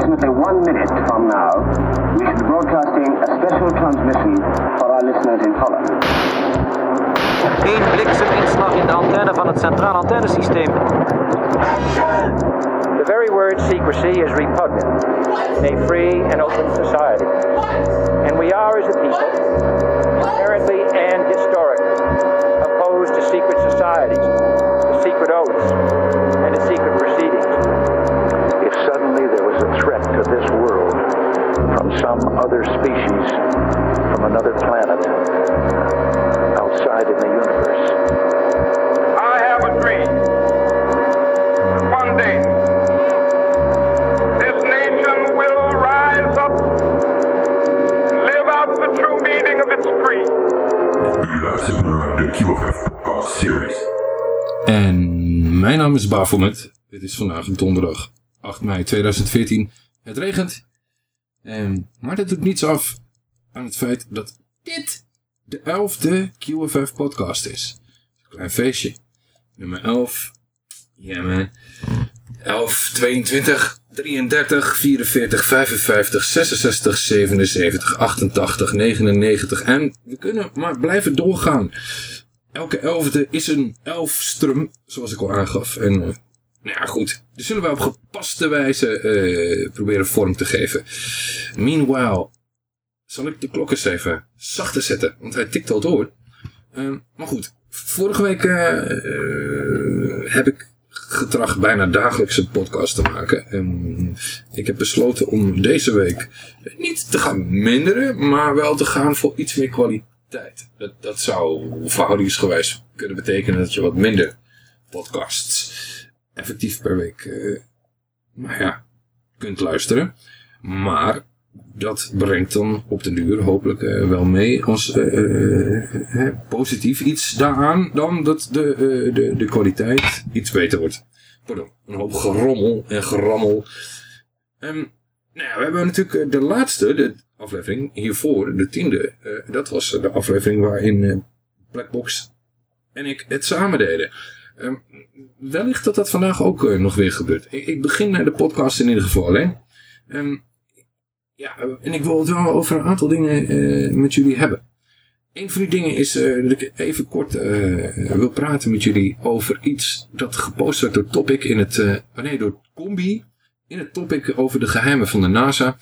approximately one minute from now, we should be broadcasting a special transmission for our listeners in Holland. Eén blikseminslag in de antenne van het centraal antennesysteem. The very word secrecy is repugnant in a free and open society. And we are, as a people, inherently and other species, from another planet, outside in the universe. I have a dream. that One day, this nation will rise up and live out the true meaning of its creed. En mijn naam is Bafomet. Dit is vandaag donderdag 8 mei 2014. Het regent. En, maar dat doet niets af aan het feit dat dit de 11e QFF podcast is. Klein feestje. Nummer 11. Ja man. 11, 22, 33, 44, 55, 66, 77, 88, 99. En we kunnen maar blijven doorgaan. Elke elfde is een elfstrum, zoals ik al aangaf. En eh, nou ja, goed. Die zullen wij op gepaste wijze eh, proberen vorm te geven. Meanwhile, zal ik de klok eens even zachter zetten, want hij tikt al door. Ehm, maar goed, vorige week eh, eh, heb ik getracht bijna dagelijks een podcast te maken. En ik heb besloten om deze week niet te gaan minderen, maar wel te gaan voor iets meer kwaliteit. Dat, dat zou verhoudingsgewijs kunnen betekenen dat je wat minder podcasts effectief per week nou ja, kunt luisteren. Maar dat brengt dan op de duur hopelijk eh, wel mee als eh, positief iets daaraan dan dat de, de, de kwaliteit iets beter wordt. Pardon, een hoop gerommel en gerammel. Ehm, nou ja, we hebben natuurlijk de laatste, de aflevering hiervoor, de tiende. dat was de aflevering waarin Blackbox en ik het samen deden. Ehm, wellicht dat dat vandaag ook eh, nog weer gebeurt. Ik, ik begin de podcast in ieder geval alleen. Ehm, ja, en ik wil het wel over een aantal dingen eh, met jullie hebben. Een van die dingen is eh, dat ik even kort wil praten met jullie over iets dat gepost werd door Topic in het, oh nee, door Combi in het topic over de geheimen van de NASA.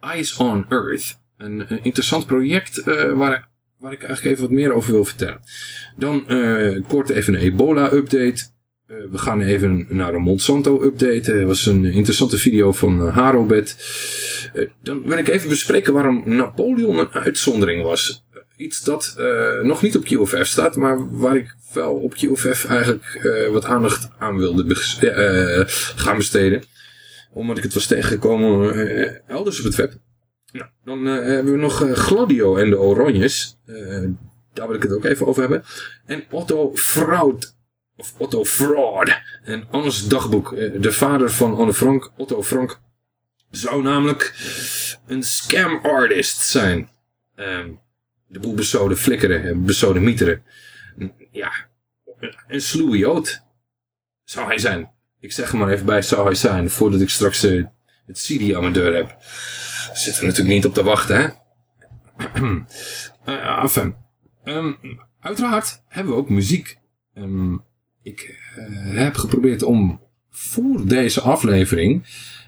Eyes on Earth. Een, een interessant project waar, waar ik eigenlijk even wat meer over wil vertellen. Dan eh, kort even een ebola-update. Eh, we gaan even naar een Monsanto-update. Er was een interessante video van Harobet. Eh, dan wil ik even bespreken waarom Napoleon een uitzondering was. Eh, iets dat eh, nog niet op QFF staat, maar waar ik wel op QFF eigenlijk eh, wat aandacht aan wilde eh, eh, gaan besteden. Omdat ik het was tegengekomen eh, elders op het web. Dan eh, hebben we nog eh, Gladio en de Oranjes. Eh, daar wil ik het ook even over hebben. En Otto Fraud. Of Otto Fraud. En Anne's dagboek. De vader van Anne Frank, Otto Frank, zou namelijk een scam artist zijn. Ehm, de boel bezoden flikkeren en bezoden mieteren. Ja, een sluwe jood zou hij zijn. Ik zeg er maar even bij, zou hij zijn, voordat ik straks eh, het CD aan mijn deur heb. Zitten we natuurlijk niet op te wachten, hè? uh, enfin. Ehm, uiteraard hebben we ook muziek. Ehm, ik eh, heb geprobeerd om voor deze aflevering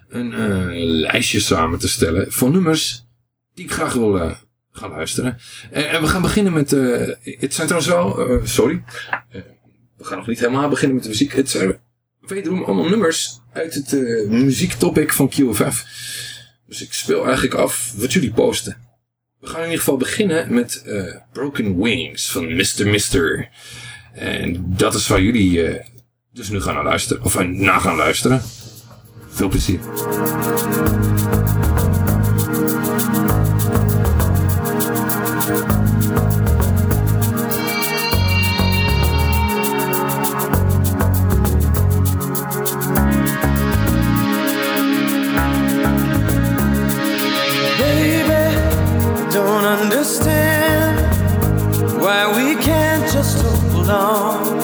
een eh, lijstje samen te stellen van nummers die ik graag wil eh, gaan luisteren. En, we gaan beginnen met... eh, het zijn trouwens wel... eh, sorry. Eh, we gaan nog niet helemaal beginnen met de muziek. Het zijn wederom allemaal nummers uit het eh, muziektopic van QFF. Dus ik speel eigenlijk af wat jullie posten. We gaan in ieder geval beginnen met eh, Broken Wings van Mr. Mister. En dat is waar jullie eh, dus nu gaan naar luisteren. Of uh, na gaan luisteren. Veel plezier. Why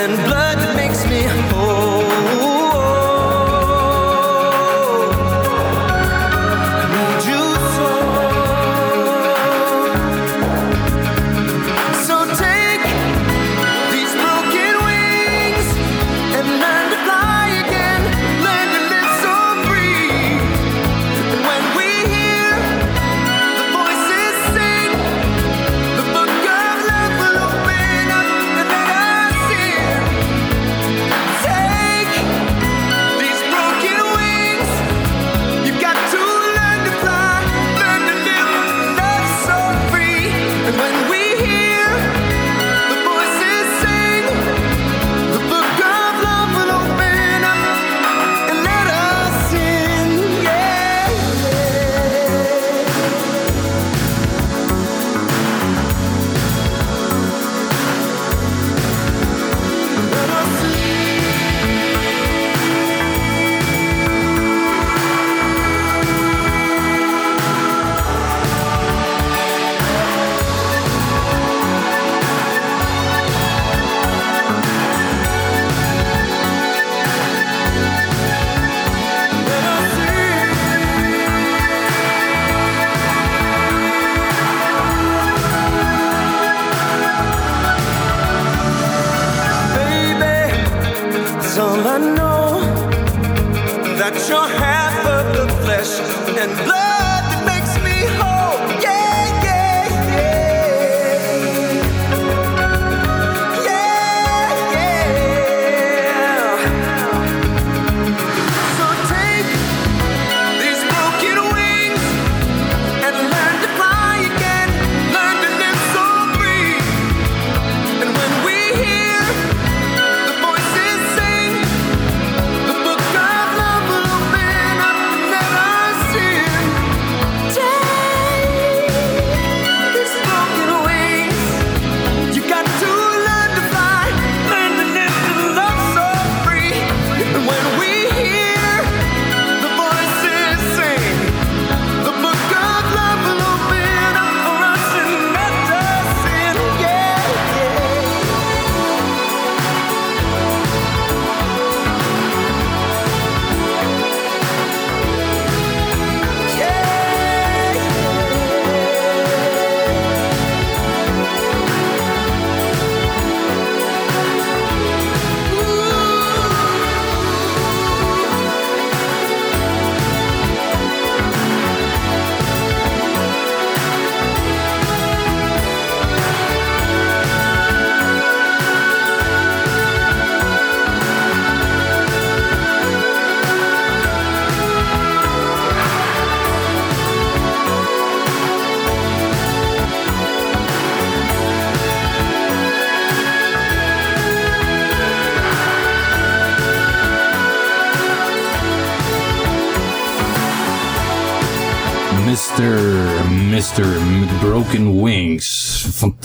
and blood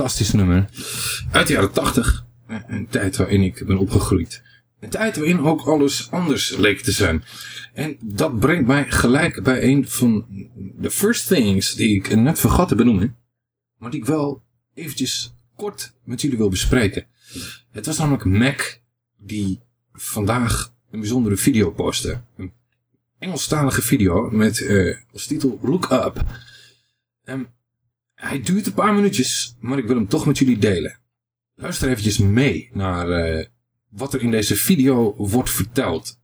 Fantastisch nummer. Uit de jaren 80. Een tijd waarin ik ben opgegroeid. Een tijd waarin ook alles anders leek te zijn. En dat brengt mij gelijk bij een van de first things die ik net vergat te benoemen. Maar die ik wel eventjes kort met jullie wil bespreken. Het was namelijk Mac die vandaag een bijzondere video postte. Een Engelstalige video met eh, als titel Look Up. Ehm, hij duurt een paar minuutjes, maar ik wil hem toch met jullie delen. Luister eventjes mee naar eh, wat er in deze video wordt verteld.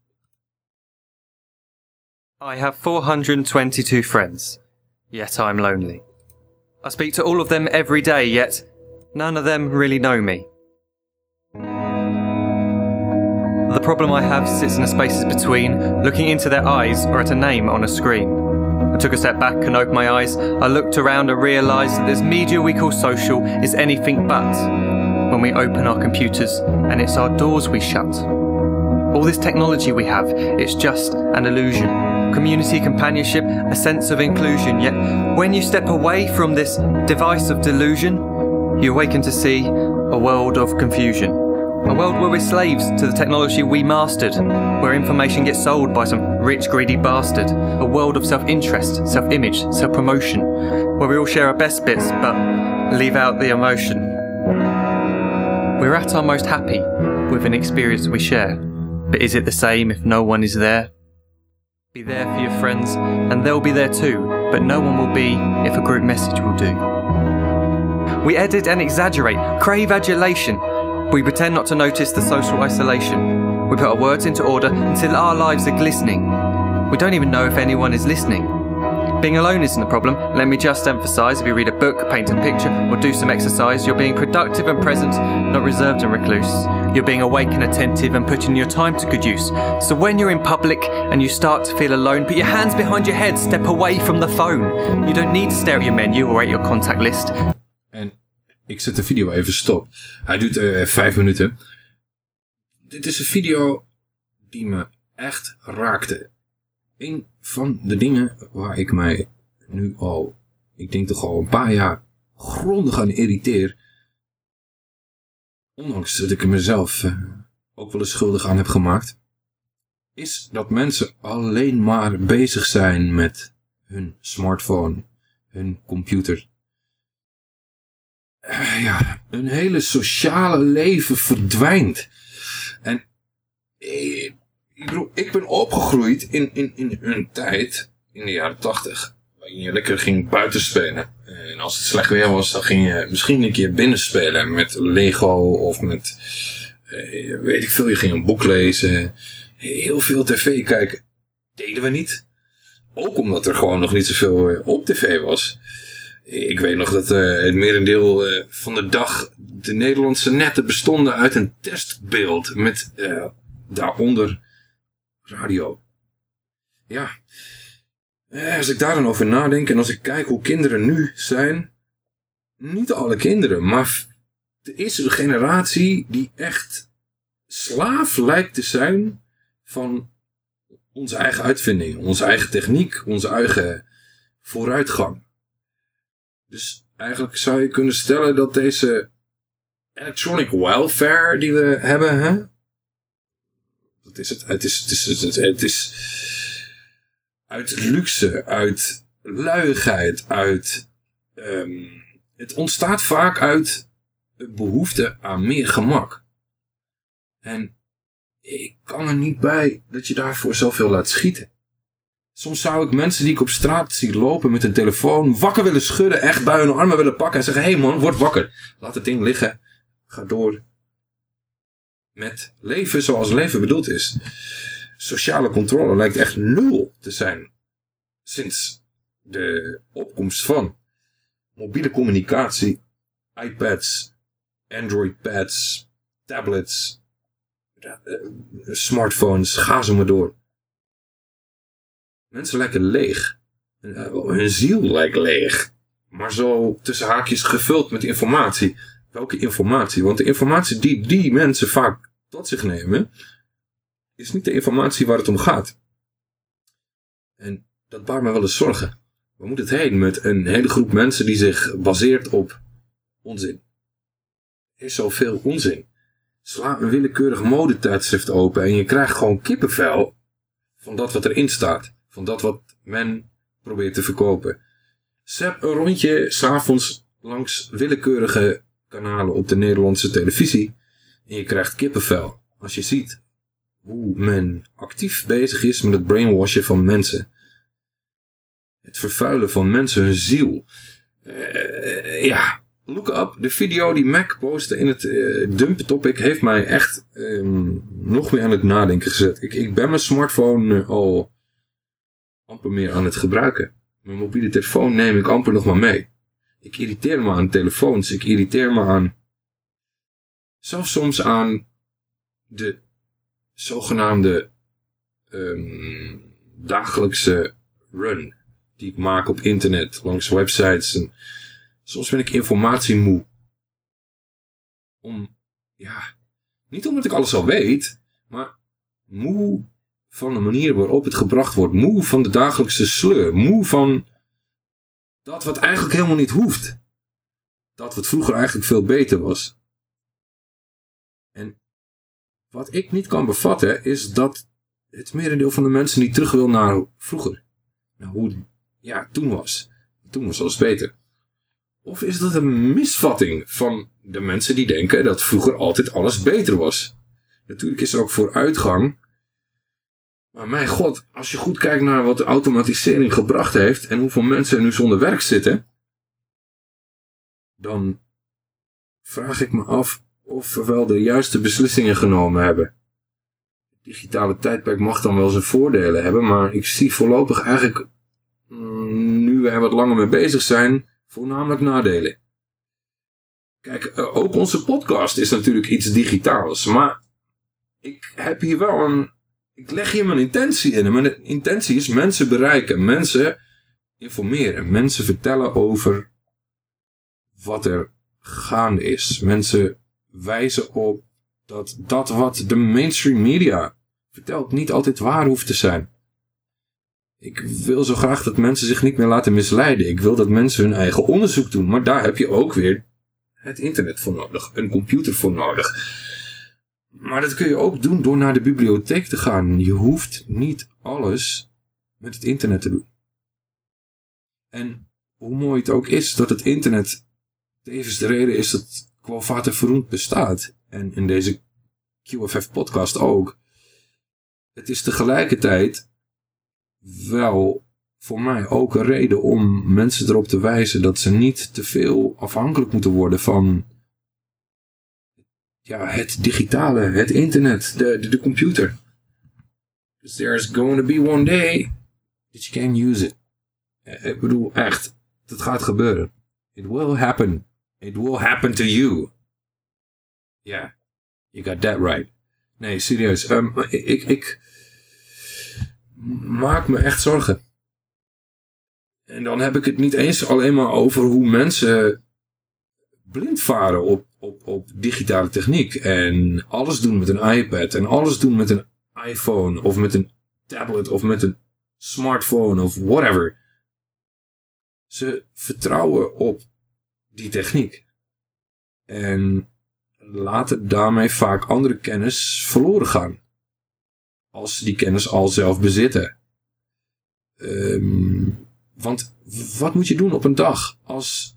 I have 422 friends, yet I'm lonely. I speak to all of them every day, yet none of them really know me. The problem I have sits in the spaces between looking into their eyes or at a name on a screen. I took a step back and opened my eyes. I looked around and realised that this media we call social is anything but when we open our computers and it's our doors we shut. All this technology we have, it's just an illusion. Community, companionship, a sense of inclusion. Yet, when you step away from this device of delusion, you awaken to see a world of confusion. A world where we're slaves to the technology we mastered, where information gets sold by some rich, greedy bastard. A world of self interest, self image, self promotion, where we all share our best bits but leave out the emotion. We're at our most happy with an experience we share. But is it the same if no one is there? Be there for your friends, and they'll be there too, but no one will be if a group message will do. We edit and exaggerate, crave adulation. We pretend not to notice the social isolation. We put our words into order until our lives are glistening. We don't even know if anyone is listening. Being alone isn't the problem. Let me just emphasize if you read a book, paint a picture, or do some exercise, you're being productive and present, not reserved and recluse. You're being awake and attentive and putting your time to good use. So when you're in public and you start to feel alone, put your hands behind your head, step away from the phone. You don't need to stare at your menu or at your contact list. Ik zet de video even stop. Hij duurt eh, vijf minuten. Dit is een video die me echt raakte. Een van de dingen waar ik mij nu al, ik denk toch al een paar jaar grondig aan irriteer. Ondanks dat ik er mezelf eh, ook wel eens schuldig aan heb gemaakt. Is dat mensen alleen maar bezig zijn met hun smartphone, hun computer. Eh, ja, hun hele sociale leven verdwijnt. En eh, ik bedoel, ik ben opgegroeid in, in, in een tijd, in de jaren tachtig, waarin je lekker ging buiten spelen. En als het slecht weer was, dan ging je misschien een keer binnen spelen met Lego of met, eh, weet ik veel, je ging een boek lezen. Heel veel tv kijken. Deden we niet. Ook omdat er gewoon nog niet zoveel op tv was. Ik weet nog dat eh, het merendeel eh, van de dag de Nederlandse netten bestonden uit een testbeeld met eh, daaronder radio. Ja, als ik daar dan over nadenk en als ik kijk hoe kinderen nu zijn, niet alle kinderen, maar is een generatie die echt slaaf lijkt te zijn van onze eigen uitvinding, onze eigen techniek, onze eigen vooruitgang. Dus eigenlijk zou je kunnen stellen dat deze electronic welfare die we hebben, hè? Is het? Het is, het is, het is, het is uit luxe, uit luiigheid, uit... ehm, het ontstaat vaak uit behoefte aan meer gemak. En ik kan er niet bij dat je daarvoor zoveel laat schieten. Soms zou ik mensen die ik op straat zie lopen met een telefoon wakker willen schudden, echt bij hun armen willen pakken en zeggen, hé hey man, word wakker. Laat het ding liggen. Ga door met leven zoals leven bedoeld is. Sociale controle lijkt echt nul te zijn sinds de opkomst van mobiele communicatie, iPads, Android-pads, tablets, ja, eh, smartphones, ga zo maar door. Mensen lijken leeg. Eh, Hun ziel lijkt leeg. Maar zo tussen haakjes gevuld met informatie. Welke informatie? Want de informatie die die mensen vaak tot zich nemen, is niet de informatie waar het om gaat. En dat baart me wel eens zorgen. Waar moet het heen met een hele groep mensen die zich baseert op onzin? Er is zoveel onzin. Sla een willekeurig modetijdschrift open en je krijgt gewoon kippenvel van dat wat erin staat. Van dat wat men probeert te verkopen. Zet een rondje s'avonds langs willekeurige kanalen op de Nederlandse televisie en je krijgt kippenvel. Als je ziet hoe men actief bezig is met het brainwashen van mensen. Het vervuilen van mensen hun ziel. Eh, ja, look up. De video die Mac postte in het eh dump topic heeft mij echt ehm, nog meer aan het nadenken gezet. Ik, ik ben mijn smartphone eh, al amper meer aan het gebruiken. Mijn mobiele telefoon neem ik amper nog maar mee. Ik irriteer me aan telefoons. Ik irriteer me aan... Zelfs soms aan de zogenaamde ehm, dagelijkse run die ik maak op internet, langs websites. En soms ben ik informatie moe. Om, ja, niet omdat ik alles al weet, maar moe van de manier waarop het gebracht wordt. Moe van de dagelijkse sleur. Moe van dat wat eigenlijk helemaal niet hoeft. Dat wat vroeger eigenlijk veel beter was. En wat ik niet kan bevatten is dat het merendeel van de mensen niet terug wil naar vroeger. Naar hoe ja, toen was. Toen was alles beter. Of is dat een misvatting van de mensen die denken dat vroeger altijd alles beter was? Natuurlijk is er ook vooruitgang. Maar mijn god, als je goed kijkt naar wat de automatisering gebracht heeft en hoeveel mensen er nu zonder werk zitten, dan vraag ik me af of we wel de juiste beslissingen genomen hebben. Het digitale tijdperk mag dan wel zijn voordelen hebben, maar ik zie voorlopig eigenlijk, mm, nu we wat langer mee bezig zijn, voornamelijk nadelen. Kijk, eh, ook onze podcast is natuurlijk iets digitaals, maar ik heb hier wel een, ik leg hier mijn intentie in. En mijn intentie is mensen bereiken, mensen informeren, mensen vertellen over wat er gaande is. Mensen wijzen op dat dat wat de mainstream media vertelt niet altijd waar hoeft te zijn. Ik wil zo graag dat mensen zich niet meer laten misleiden. Ik wil dat mensen hun eigen onderzoek doen. Maar daar heb je ook weer het internet voor nodig. Een computer voor nodig. Maar dat kun je ook doen door naar de bibliotheek te gaan. Je hoeft niet alles met het internet te doen. En hoe mooi het ook is dat het internet tevens de reden is dat Qualvater Verroend bestaat. En in deze QFF podcast ook. Het is tegelijkertijd wel voor mij ook een reden om mensen erop te wijzen dat ze niet te veel afhankelijk moeten worden van ja, het digitale, het internet, de, de, de computer. Because there's going to be one day that you can use it. Eh, Ik bedoel, echt, dat gaat gebeuren. It will happen. It will happen to you. Ja, yeah, you got that right. Nee, serieus. Um, ik, ik maak me echt zorgen. En dan heb ik het niet eens alleen maar over hoe mensen blind varen op, op, op digitale techniek. En alles doen met een iPad. En alles doen met een iPhone. Of met een tablet. Of met een smartphone. Of whatever. Ze vertrouwen op die techniek. En laten daarmee vaak andere kennis verloren gaan. Als ze die kennis al zelf bezitten. Um, want wat moet je doen op een dag als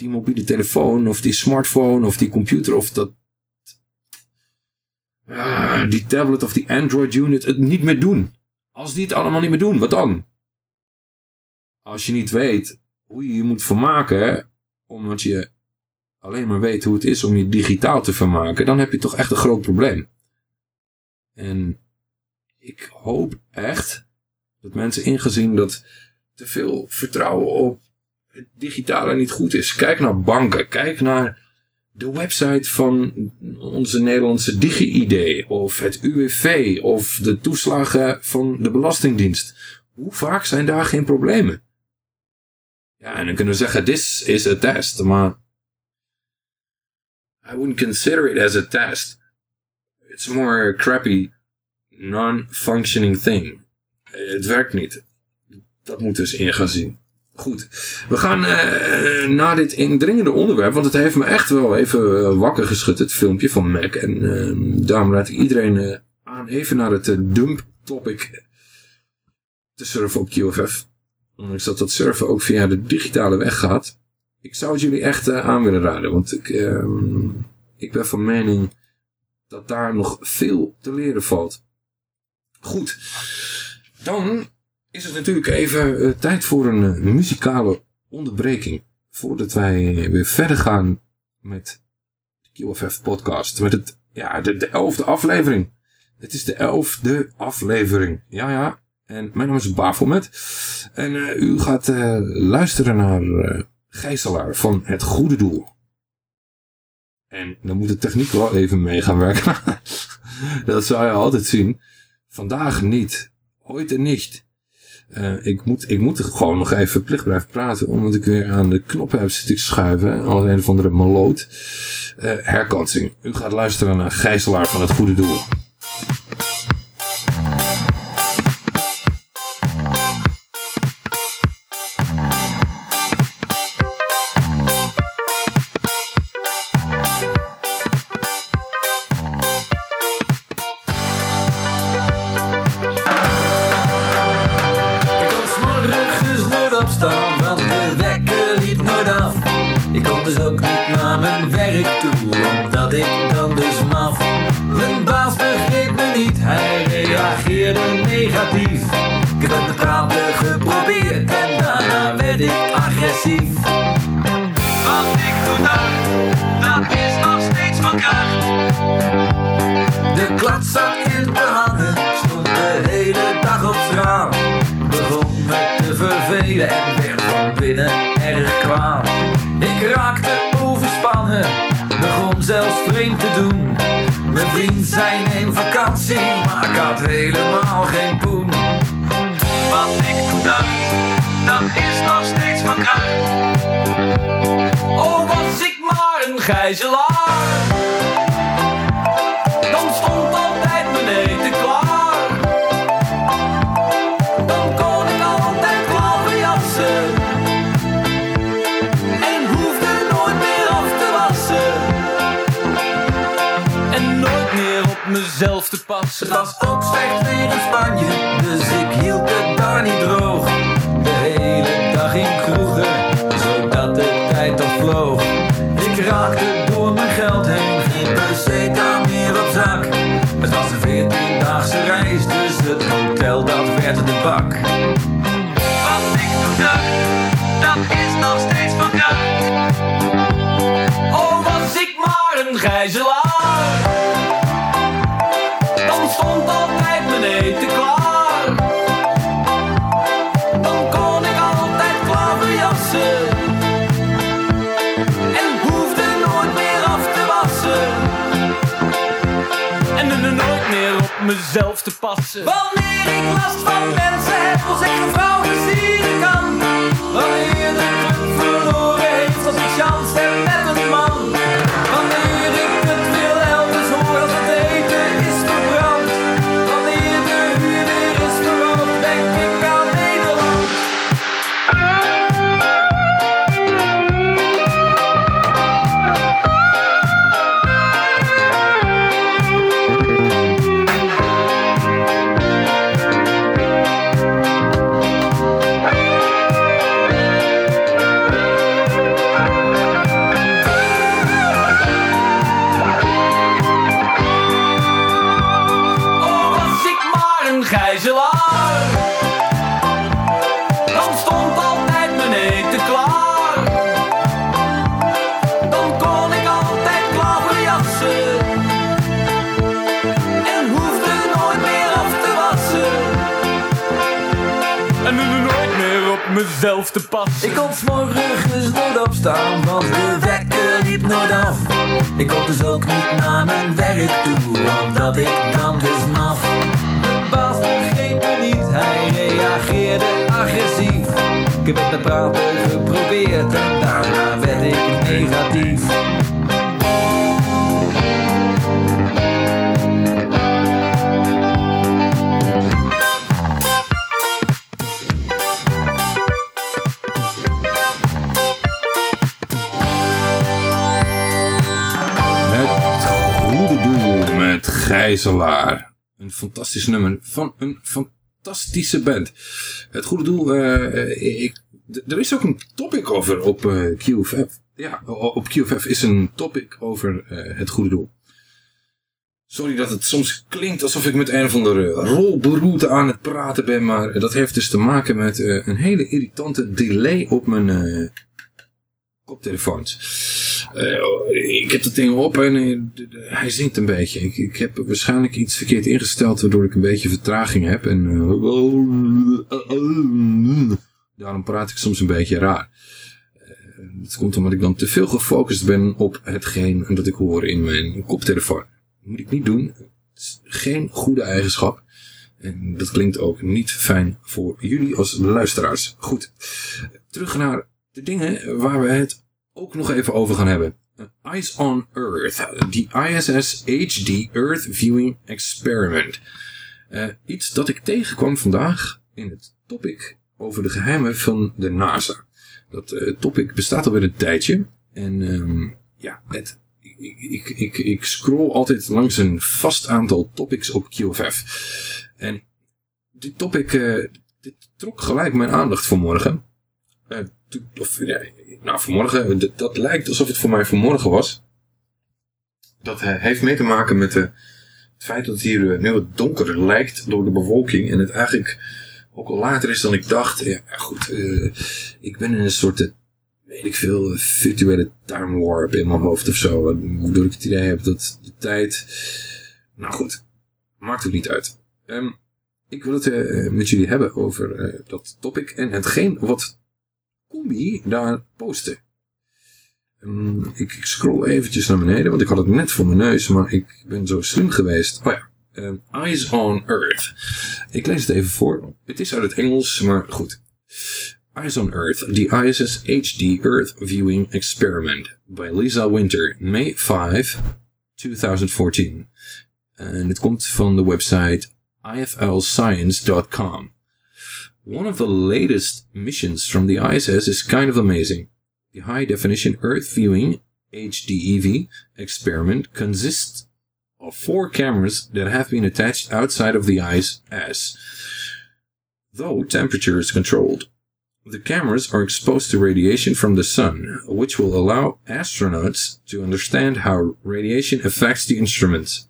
die mobiele telefoon of die smartphone of die computer of dat uh, die tablet of die Android unit het niet meer doen? Als die het allemaal niet meer doen, wat dan? Als je niet weet hoe je je moet vermaken, omdat je alleen maar weet hoe het is om je digitaal te vermaken, dan heb je toch echt een groot probleem. En ik hoop echt dat mensen ingezien dat te veel vertrouwen op het digitale niet goed is. Kijk naar banken, kijk naar de website van onze Nederlandse Digi-ID of het UWV of de toeslagen van de Belastingdienst. Hoe vaak zijn daar geen problemen? Ja, en dan kunnen we zeggen, this is a test, maar I wouldn't consider it as a test. It's more a crappy, non-functioning thing. Het werkt niet. Dat moet dus in gaan zien. Goed, we gaan uh, naar dit indringende onderwerp, want het heeft me echt wel even wakker geschud, het filmpje van Mac. En uh, daarom raad ik iedereen uh, aan even naar het dump topic te surfen op QFF. Ondanks dat dat surfen ook via de digitale weg gaat. Ik zou het jullie echt aan willen raden, want ik, ehm, ik ben van mening dat daar nog veel te leren valt. Goed, dan is het natuurlijk even uh, tijd voor een uh, muzikale onderbreking. Voordat wij weer verder gaan met de QFF podcast. Met het, ja, de, de elfde aflevering. Het is de elfde aflevering. Ja, ja. En mijn naam is Bafelmet. En u gaat luisteren naar Gijzelaar van Het Goede Doel. En dan moet de techniek wel even mee gaan werken. Dat zou je altijd zien. Vandaag niet. Ooit en niet. Uh, ik, moet, ik moet gewoon nog even verplicht blijven praten. Omdat ik weer aan de knop heb zitten schuiven. Als een of andere maloot. Uh, herkansing. U gaat luisteren naar Gijzelaar van het Goede Doel. Helemaal geen poen. Wat ik dacht, dat is nog steeds van kracht. Oh, was ik maar een gijzelaar. Passen. Het was ook slecht weer in Spanje, dus ik hield het daar niet droog. De hele dag in kroegen, zodat de tijd al vloog. Ik raakte door mijn geld heen, geen peseta meer op zak. Het was een veertiendaagse reis, dus het hotel dat werd de bak. Wat ik toen dacht, dat is nog steeds kracht. Oh, was ik maar een gijzelaar. Mezelf te passen. Wanneer ik last van mensen heb, als ik Ik kon dus ook niet naar mijn werk toe, omdat ik dan dus maf. De baas begreep me niet, hij reageerde agressief. Ik heb het met praten geprobeerd en daarna werd ik negatief. Een fantastisch nummer van een fantastische band. Het goede doel, eh, ik, d- er is ook een topic over op eh, QFF. Ja, op QFF is een topic over eh, het goede doel. Sorry dat het soms klinkt alsof ik met een of andere rolberoerte aan het praten ben, maar dat heeft dus te maken met eh, een hele irritante delay op mijn eh, koptelefoons. Eh, ik heb dat ding op en eh, hij zingt een beetje. Ik, ik heb waarschijnlijk iets verkeerd ingesteld waardoor ik een beetje vertraging heb. En eh, daarom praat ik soms een beetje raar. Dat komt omdat ik dan te veel gefocust ben op hetgeen dat ik hoor in mijn koptelefoon. Dat moet ik niet doen. Het is geen goede eigenschap. En dat klinkt ook niet fijn voor jullie als luisteraars. Goed, terug naar dingen waar we het ook nog even over gaan hebben. Eyes on Earth, die ISS HD Earth Viewing Experiment. Eh, iets dat ik tegenkwam vandaag in het topic over de geheimen van de NASA. Dat eh, topic bestaat alweer een tijdje. En ehm, ja, het, ik, ik, ik, ik scroll altijd langs een vast aantal topics op QFF. En dit topic eh, dit trok gelijk mijn aandacht vanmorgen. Of, ja, nou, vanmorgen, dat, dat lijkt alsof het voor mij vanmorgen was. Dat heeft mee te maken met eh, het feit dat het hier eh, nu wat donker lijkt door de bewolking. En het eigenlijk ook al later is dan ik dacht. Ja, goed, eh, ik ben in een soort, weet ik veel, virtuele time warp in mijn hoofd of zo. Waardoor ik het idee heb dat de tijd... Nou goed, maakt ook niet uit. Ehm, ik wil het met jullie hebben over dat topic en hetgeen wat Daar postte. Ehm, ik ik scroll eventjes naar beneden, want ik had het net voor mijn neus, maar ik ben zo slim geweest. Oh ja, ehm, Eyes on Earth. Ik lees het even voor. Het is uit het Engels, maar goed. Eyes on Earth, the ISS HD Earth Viewing Experiment by Lisa Winter, May 5, 2014. En het komt van de website iflscience.com. One of the latest missions from the ISS is kind of amazing. The high definition Earth viewing HDEV experiment consists of four cameras that have been attached outside of the ISS, though temperature is controlled. The cameras are exposed to radiation from the sun, which will allow astronauts to understand how radiation affects the instruments.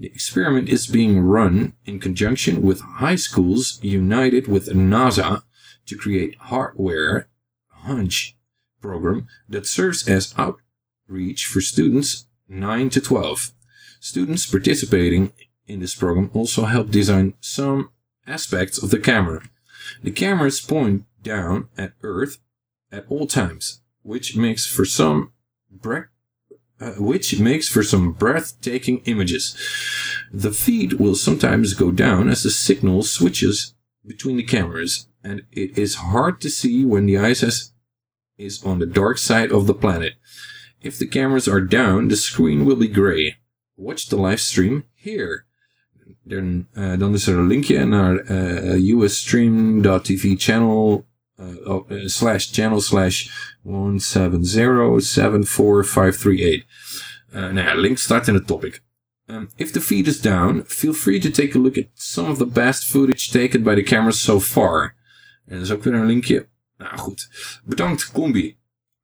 The experiment is being run in conjunction with high schools united with NASA to create hardware hunch program that serves as outreach for students 9 to 12. Students participating in this program also help design some aspects of the camera. The cameras point down at Earth at all times, which makes for some bre- uh, which makes for some breathtaking images. The feed will sometimes go down as the signal switches between the cameras, and it is hard to see when the ISS is on the dark side of the planet. If the cameras are down, the screen will be gray. Watch the live stream here. Dan, eh, dan is er een linkje naar eh, usstream.tv channel uh, slash channel slash 170745338. Uh, nou ja, link staat in het topic. Um, if the feed is down, feel free to take a look at some of the best footage taken by the cameras so far. En dat is ook weer een linkje. Nou goed. Bedankt Combi.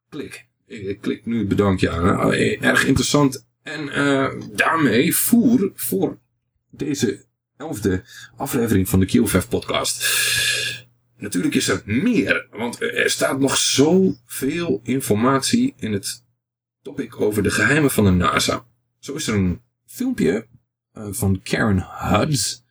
Klik. Ik klik nu het bedankje aan. Oh, eh, erg interessant. En daarmee voer voor deze elfde aflevering van de QFF podcast. Natuurlijk is er meer, want er staat nog zoveel informatie in het topic over de geheimen van de NASA. Zo is er een filmpje uh, van Karen Hudds,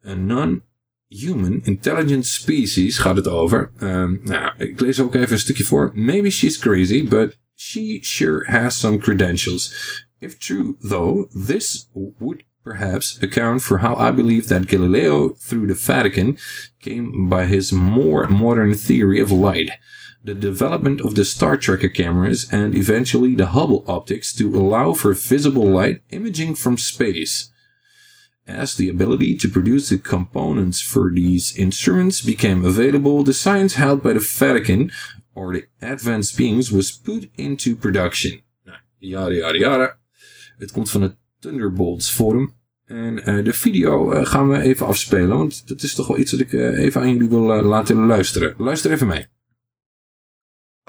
een non-human intelligent species gaat het over. Um, nou, ik lees ook even een stukje voor. Maybe she's crazy, but she sure has some credentials. If true, though, this would perhaps account for how I believe that Galileo, through the Vatican, came by his more modern theory of light, the development of the Star Trekker cameras, and eventually the Hubble optics to allow for visible light imaging from space. As the ability to produce the components for these instruments became available, the science held by the Vatican, or the advanced beings, was put into production. Yada yada yada. Het komt van het Thunderbolts forum. En uh, de video uh, gaan we even afspelen, want dat is toch wel iets dat ik uh, even aan jullie wil laten luisteren. Luister even mee.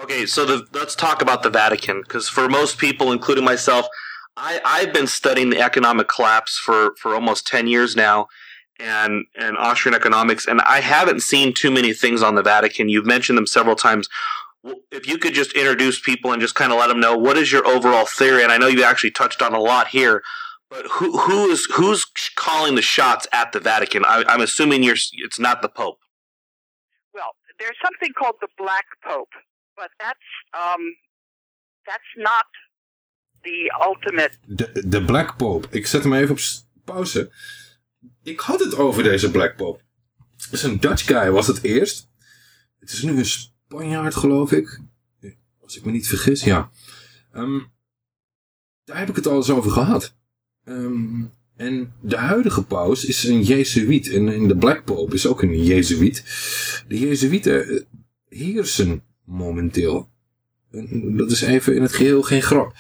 Okay, so the, let's talk about the Vatican, because for most people, including myself, I, I've been studying the economic collapse for, for almost 10 years now and, and Austrian economics, and I haven't seen too many things on the Vatican. You've mentioned them several times. If you could just introduce people and just kind of let them know what is your overall theory, and I know you actually touched on a lot here, but who who is who's calling the shots at the Vatican? I, I'm assuming you're it's not the Pope. Well, there's something called the Black Pope, but that's um, that's not the ultimate. De, de Black Pope. Ik zet hem even op pauze. Ik had het over deze Black Pope. Het is een Dutch guy, was het eerst. Het is nu een Spanjaard, geloof ik. Als ik me niet vergis, ja. Um, daar heb ik het al eens over gehad. Um, en de huidige paus is een Jezuïet. En de Black Pope is ook een Jezuïet. De Jezuïeten heersen momenteel. En dat is even in het geheel geen grap.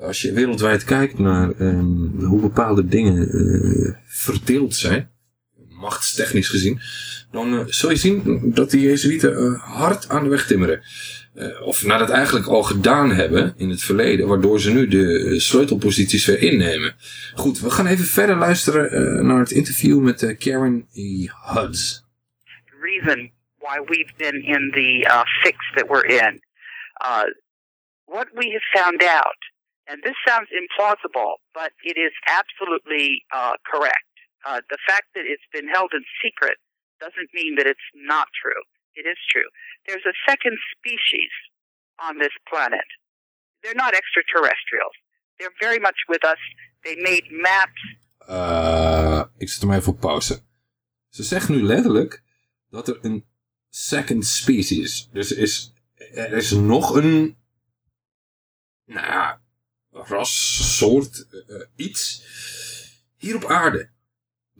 Als je wereldwijd kijkt naar um, hoe bepaalde dingen uh, verdeeld zijn, machtstechnisch gezien, dan uh, zul je zien dat de Jezuïeten hard aan de weg timmeren. Uh, of nou dat eigenlijk al gedaan hebben in het verleden, waardoor ze nu de sleutelposities weer innemen. Goed, we gaan even verder luisteren naar het interview met Karen E. Hudds. The reason why we've been in the uh, fix that we're in. Uh, what we have found out And this sounds implausible, but it is absolutely uh, correct. Uh, the fact that it's been held in secret doesn't mean that it's not true. It is true. There's a second species on this planet. They're not extraterrestrials. They're very much with us. They made maps. Eh, ik zet hem even op pauze. Ze zegt nu letterlijk dat er een second species. Dus is, er is nog een, nou ja, ras, soort, eh, iets hier op aarde.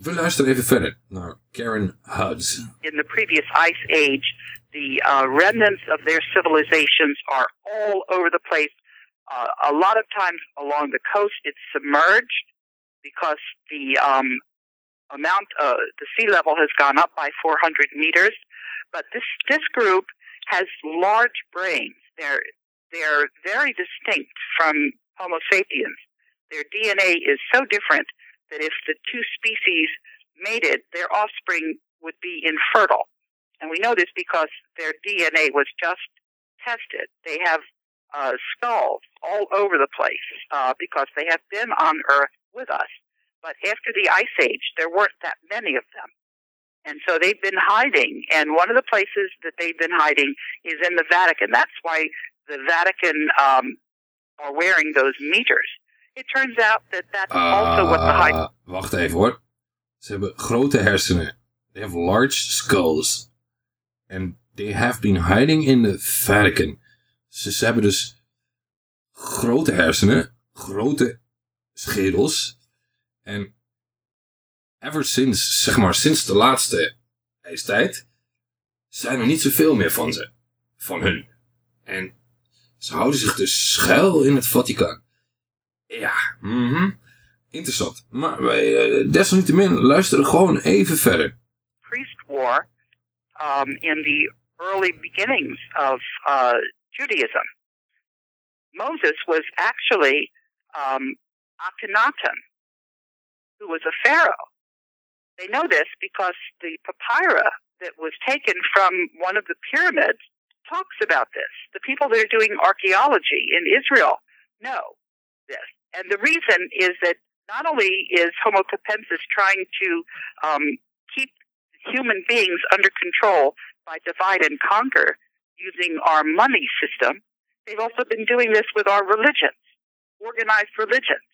We luisteren even verder naar Karen Huds. In the previous ice age, the uh, remnants of their civilizations are all over the place. Uh, a lot of times along the coast, it's submerged because the um, amount, uh, the sea level has gone up by 400 meters. But this this group has large brains. They're they're very distinct from Homo sapiens. Their DNA is so different that if the two species mated, their offspring would be infertile. And we know this because their DNA was just tested. They have uh, skulls all over the place uh, because they have been on Earth with us. But after the Ice Age, there weren't that many of them. And so they've been hiding. And one of the places that they've been hiding is in the Vatican. That's why the Vatican um, are wearing those meters. It turns out that that's also what the Ah, wacht even hoor. Ze hebben grote hersenen. They have large skulls. And they have been hiding in the Vatican. Ze, ze hebben dus grote hersenen, grote schedels. En ever since, zeg maar sinds de laatste ijstijd, zijn er niet zoveel meer van ze. Van hun. En ze houden zich dus schuil in het Vaticaan. Ja, mhm. Interessant. Maar wij, eh, desalniettemin luisteren gewoon even verder. priest war um, in the early beginnings of uh, Judaism. Moses was actually um, Akhenaten, who was a pharaoh. They know this because the papyrus that was taken from one of the pyramids talks about this. The people that are doing archaeology in Israel know this. And the reason is that not only is Homo capensis trying to um, keep human beings under control by divide and conquer using our money system, they've also been doing this with our religions, organized religions,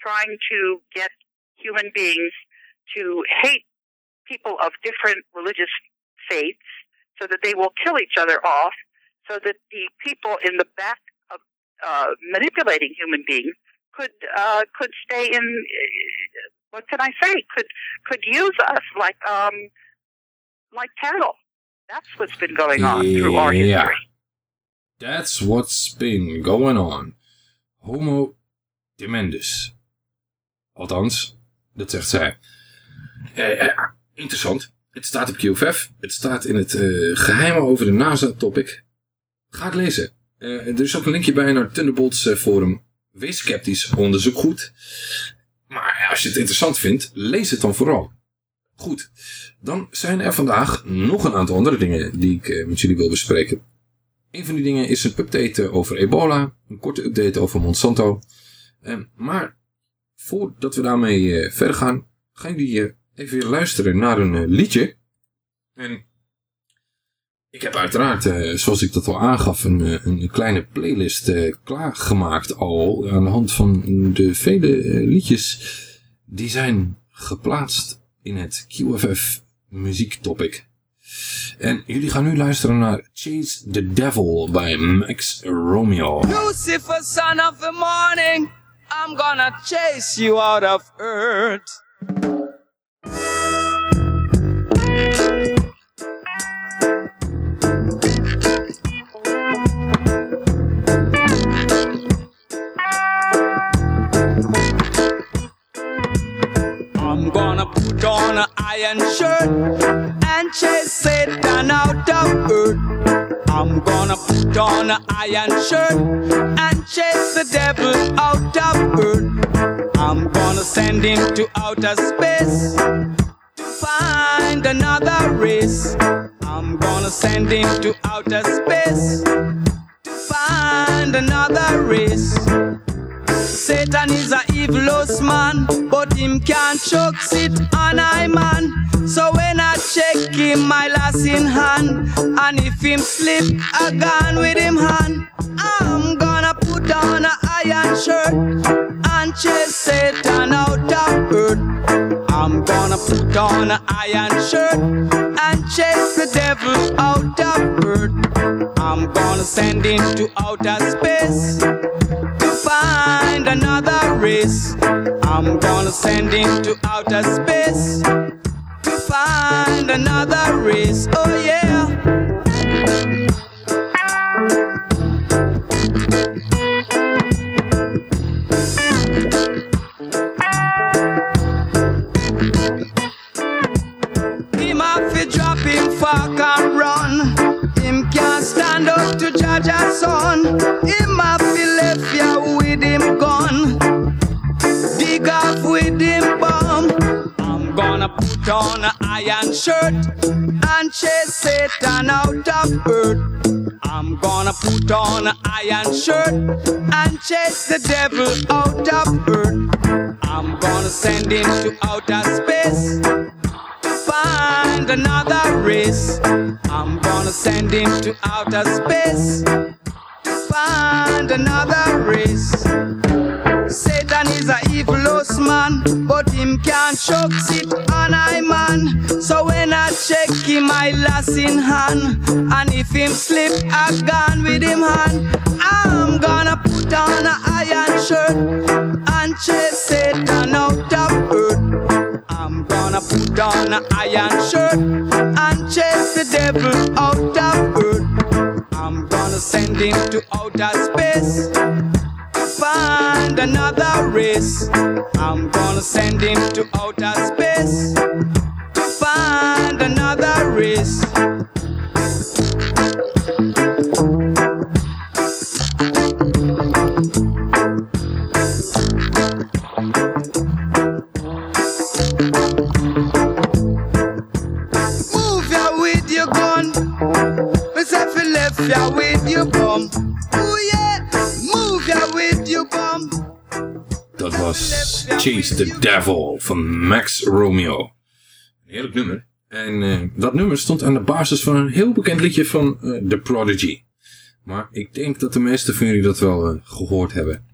trying to get human beings to hate people of different religious faiths so that they will kill each other off, so that the people in the back of uh, manipulating human beings could uh, could stay in. What can I say? Could could use us like um like cattle. That's what's been going on through our history. That's what's been going on. Homo tremendous. Althans, dat zegt zij. Eh, eh, interessant. Het staat op QFF. Het staat in het eh, geheime over de NASA-topic. Ga het lezen. Eh, er is ook een linkje bij naar Thunderbolts eh, forum. Wees sceptisch, onderzoek goed. Maar als je het interessant vindt, lees het dan vooral. Goed, dan zijn er vandaag nog een aantal andere dingen die ik eh, met jullie wil bespreken. Een van die dingen is een update over ebola, een korte update over Monsanto. Eh, maar voordat we daarmee eh, verder gaan, gaan jullie even luisteren naar een liedje. En ik heb uiteraard, eh, zoals ik dat al aangaf, een, eh, een kleine playlist eh, klaargemaakt al aan de hand van de vele liedjes die zijn geplaatst in het QFF muziektopic. En jullie gaan nu luisteren naar Chase the Devil bij Max Romeo. Lucifer, son of the morning, I'm gonna chase you out of earth. Put on an iron shirt and chase Satan out of earth. I'm gonna put on an iron shirt and chase the devil out of earth. I'm gonna send him to outer space to find another race. I'm gonna send him to outer space to find another race. Satan is a evilous man, but him can't choke sit on I man. So when I check him, my last in hand, and if him slip, I gone with him hand. I'm gonna put on a iron shirt and chase Satan out of earth. I'm gonna put on an iron shirt and chase the devil out of earth. I'm gonna send him to outer space find another race. I'm gonna send him to outer space to find another race. Oh Satan out of earth. I'm gonna put on an iron shirt and chase the devil out of earth. I'm gonna send him to outer space to find another race. I'm gonna send him to outer space find another race. Satan is a evilous man, but him can't choke sit on I man. So when I check him, I lass in hand, and if him slip, I gone with him hand. I'm gonna put on a iron shirt and chase Satan out of earth. I'm gonna put on a iron shirt and chase the devil out of earth. Send him to outer space to find another race. I'm gonna send him to outer space find another race. Ya with your bum. Yeah, move with your. Dat was Chase the Devil van Max Romeo. Een heerlijk nummer. En eh, dat nummer stond aan de basis van een heel bekend liedje van eh, The Prodigy. Maar ik denk dat de meeste van jullie dat wel eh, gehoord hebben.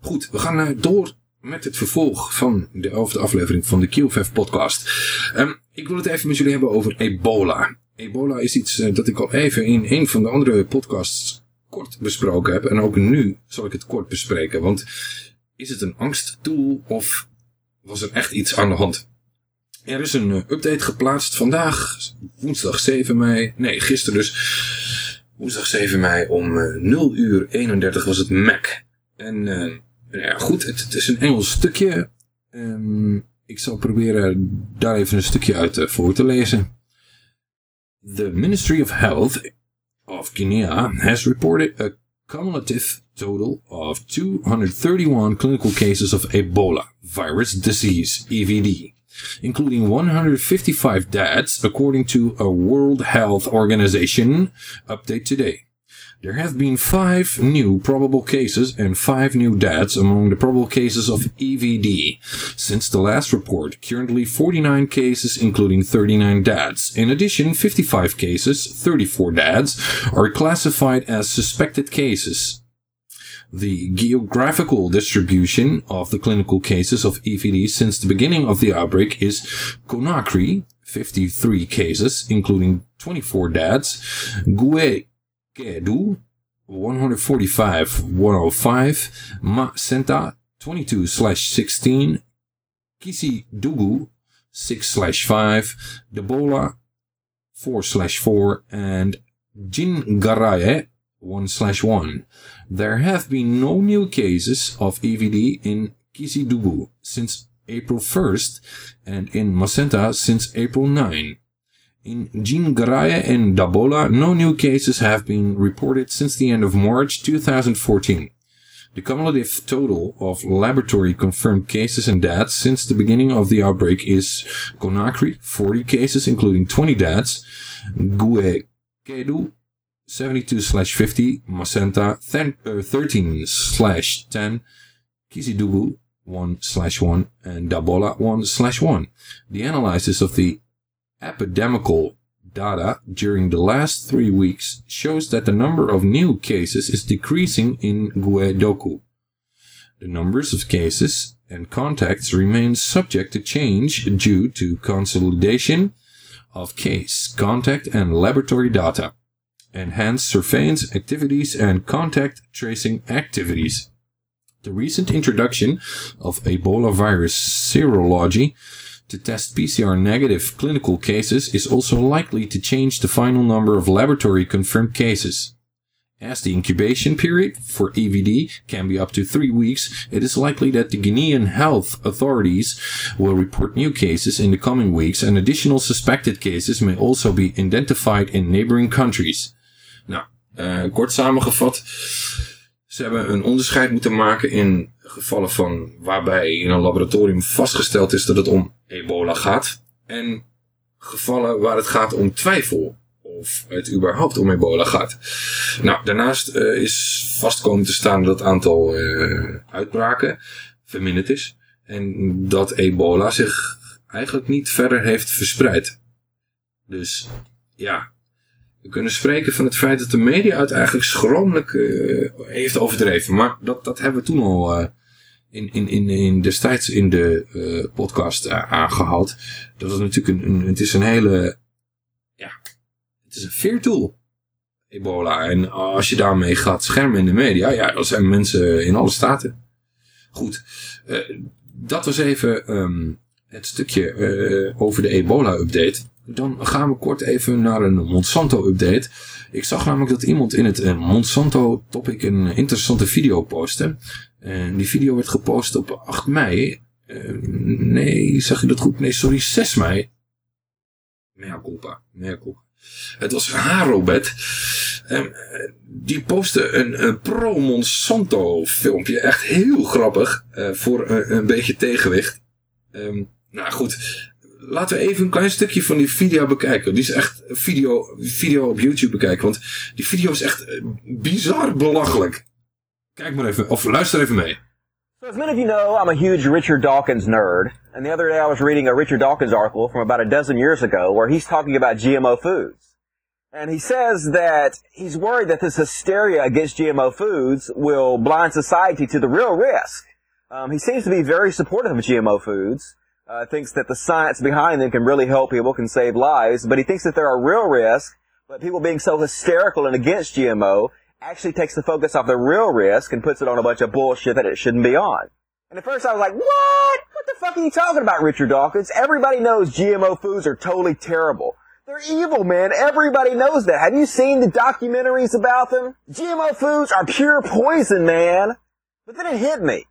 Goed, we gaan door met het vervolg van de elfde aflevering van de QFF podcast. Ehm, ik wil het even met jullie hebben over ebola. Ebola is iets eh, dat ik al even in een van de andere podcasts kort besproken heb. En ook nu zal ik het kort bespreken. Want is het een angsttool of was er echt iets aan de hand? Er is een eh, update geplaatst vandaag, woensdag 7 mei. Nee, gisteren dus. Woensdag 7 mei om eh, 0 uur 31 was het Mac. En eh, nou ja, goed, het, is een Engels stukje. Ehm, ik zal proberen daar even een stukje uit eh, voor te lezen. The Ministry of Health of Guinea has reported a cumulative total of 231 clinical cases of Ebola virus disease, EVD, including 155 deaths according to a World Health Organization update today. There have been five new probable cases and five new deaths among the probable cases of EVD since the last report. Currently 49 cases, including 39 deaths. In addition, 55 cases, 34 deaths, are classified as suspected cases. The geographical distribution of the clinical cases of EVD since the beginning of the outbreak is Conakry, 53 cases, including 24 deaths, Guedu, 145 105, Macenta, 22 slash 16, Kisidugu, 6 slash 5, Debola, 4 slash 4, and Jingaraye, 1 slash 1. There have been no new cases of EVD in Kisidugu since April 1st and in Macenta since April 9. In Jingaraya and Dabola, no new cases have been reported since the end of March 2014. The cumulative total of laboratory confirmed cases and deaths since the beginning of the outbreak is Conakry, 40 cases including 20 deaths, Guekedu, 72 50, Macenta, uh, 13 10, Kizidugu 1 slash 1 and Dabola 1 slash 1. The analysis of the epidemical data during the last three weeks shows that the number of new cases is decreasing in Guedoku. The numbers of cases and contacts remain subject to change due to consolidation of case, contact, and laboratory data, enhanced surveillance activities, and contact tracing activities. The recent introduction of Ebola virus serology to test PCR negative clinical cases is also likely to change the final number of laboratory confirmed cases. As the incubation period for EVD can be up to three weeks, it is likely that the Guinean health authorities will report new cases in the coming weeks and additional suspected cases may also be identified in neighboring countries. Nou, eh, kort samengevat, ze hebben een onderscheid moeten maken in gevallen van waarbij in een laboratorium vastgesteld is dat het om ebola gaat en gevallen waar het gaat om twijfel of het überhaupt om ebola gaat. Nou, daarnaast eh, is vast komen te staan dat het aantal eh, uitbraken verminderd is. En dat ebola zich eigenlijk niet verder heeft verspreid. Dus ja, we kunnen spreken van het feit dat de media het eigenlijk schromelijk eh, heeft overdreven. Maar dat, dat hebben we toen al in, in, in, in destijds in de eh, podcast eh, aangehaald. Dat het natuurlijk een, een, het is een hele, ja, het is een veertool. Ebola. En als je daarmee gaat schermen in de media, ja, dan zijn mensen in alle staten. Goed, eh, dat was even ehm, het stukje over de ebola-update. Dan gaan we kort even naar een Monsanto-update. Ik zag namelijk dat iemand in het eh, Monsanto-topic een interessante video postte. En die video werd gepost op 8 mei. Eh, nee, zag je dat goed? Nee, sorry, 6 mei. Mea culpa, mea culpa. Het was Harobet. Ehm, eh, die postte een, een pro-Monsanto filmpje. Echt heel grappig. voor een, een beetje tegenwicht. Ehm, nou goed, laten we even een klein stukje van die video bekijken. Die is echt video, video op YouTube bekijken. Want die video is echt eh, bizar belachelijk. Kijk maar even, of luister even mee. So as many of you know, I'm a huge Richard Dawkins nerd. And the other day I was reading a Richard Dawkins article from about a dozen years ago where he's talking about GMO foods. And he says that he's worried that this hysteria against GMO foods will blind society to the real risk. Um, he seems to be very supportive of GMO foods. Uh, thinks that the science behind them can really help people, can save lives, but he thinks that there are real risks. But people being so hysterical and against GMO actually takes the focus off the real risk and puts it on a bunch of bullshit that it shouldn't be on. And at first I was like, what? What the fuck are you talking about, Richard Dawkins? Everybody knows GMO foods are totally terrible. They're evil, man. Everybody knows that. Have you seen the documentaries about them? GMO foods are pure poison, man. But then it hit me.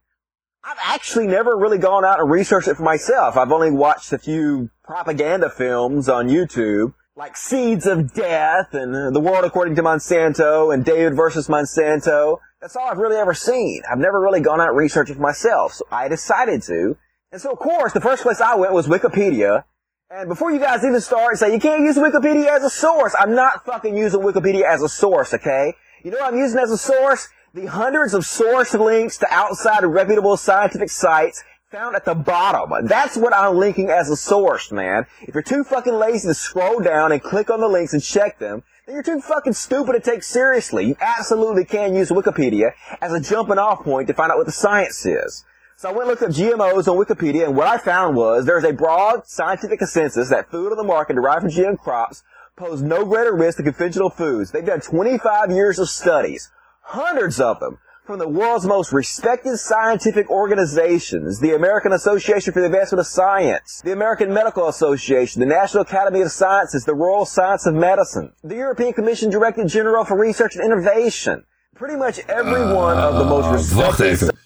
I've actually never really gone out and researched it for myself. I've only watched a few propaganda films on YouTube, like Seeds of Death and The World According to Monsanto and David versus Monsanto. That's all I've really ever seen. I've never really gone out it for myself, so I decided to. And so of course, the first place I went was Wikipedia. And before you guys even start say, you can't use Wikipedia as a source, I'm not fucking using Wikipedia as a source, okay? You know what I'm using as a source? The hundreds of source links to outside reputable scientific sites found at the bottom. That's what I'm linking as a source, man. If you're too fucking lazy to scroll down and click on the links and check them, then you're too fucking stupid to take seriously. You absolutely can use Wikipedia as a jumping off point to find out what the science is. So I went and looked up GMOs on Wikipedia, and what I found was there's a broad scientific consensus that food on the market derived from GM crops pose no greater risk than conventional foods. They've done 25 years of studies, hundreds of them, from the world's most respected scientific organizations, the American Association for the Advancement of Science, the American Medical Association, the National Academy of Sciences, the Royal Science of Medicine, the European Commission Director General for Research and Innovation. Pretty much every one of the most Ah, wacht respected even.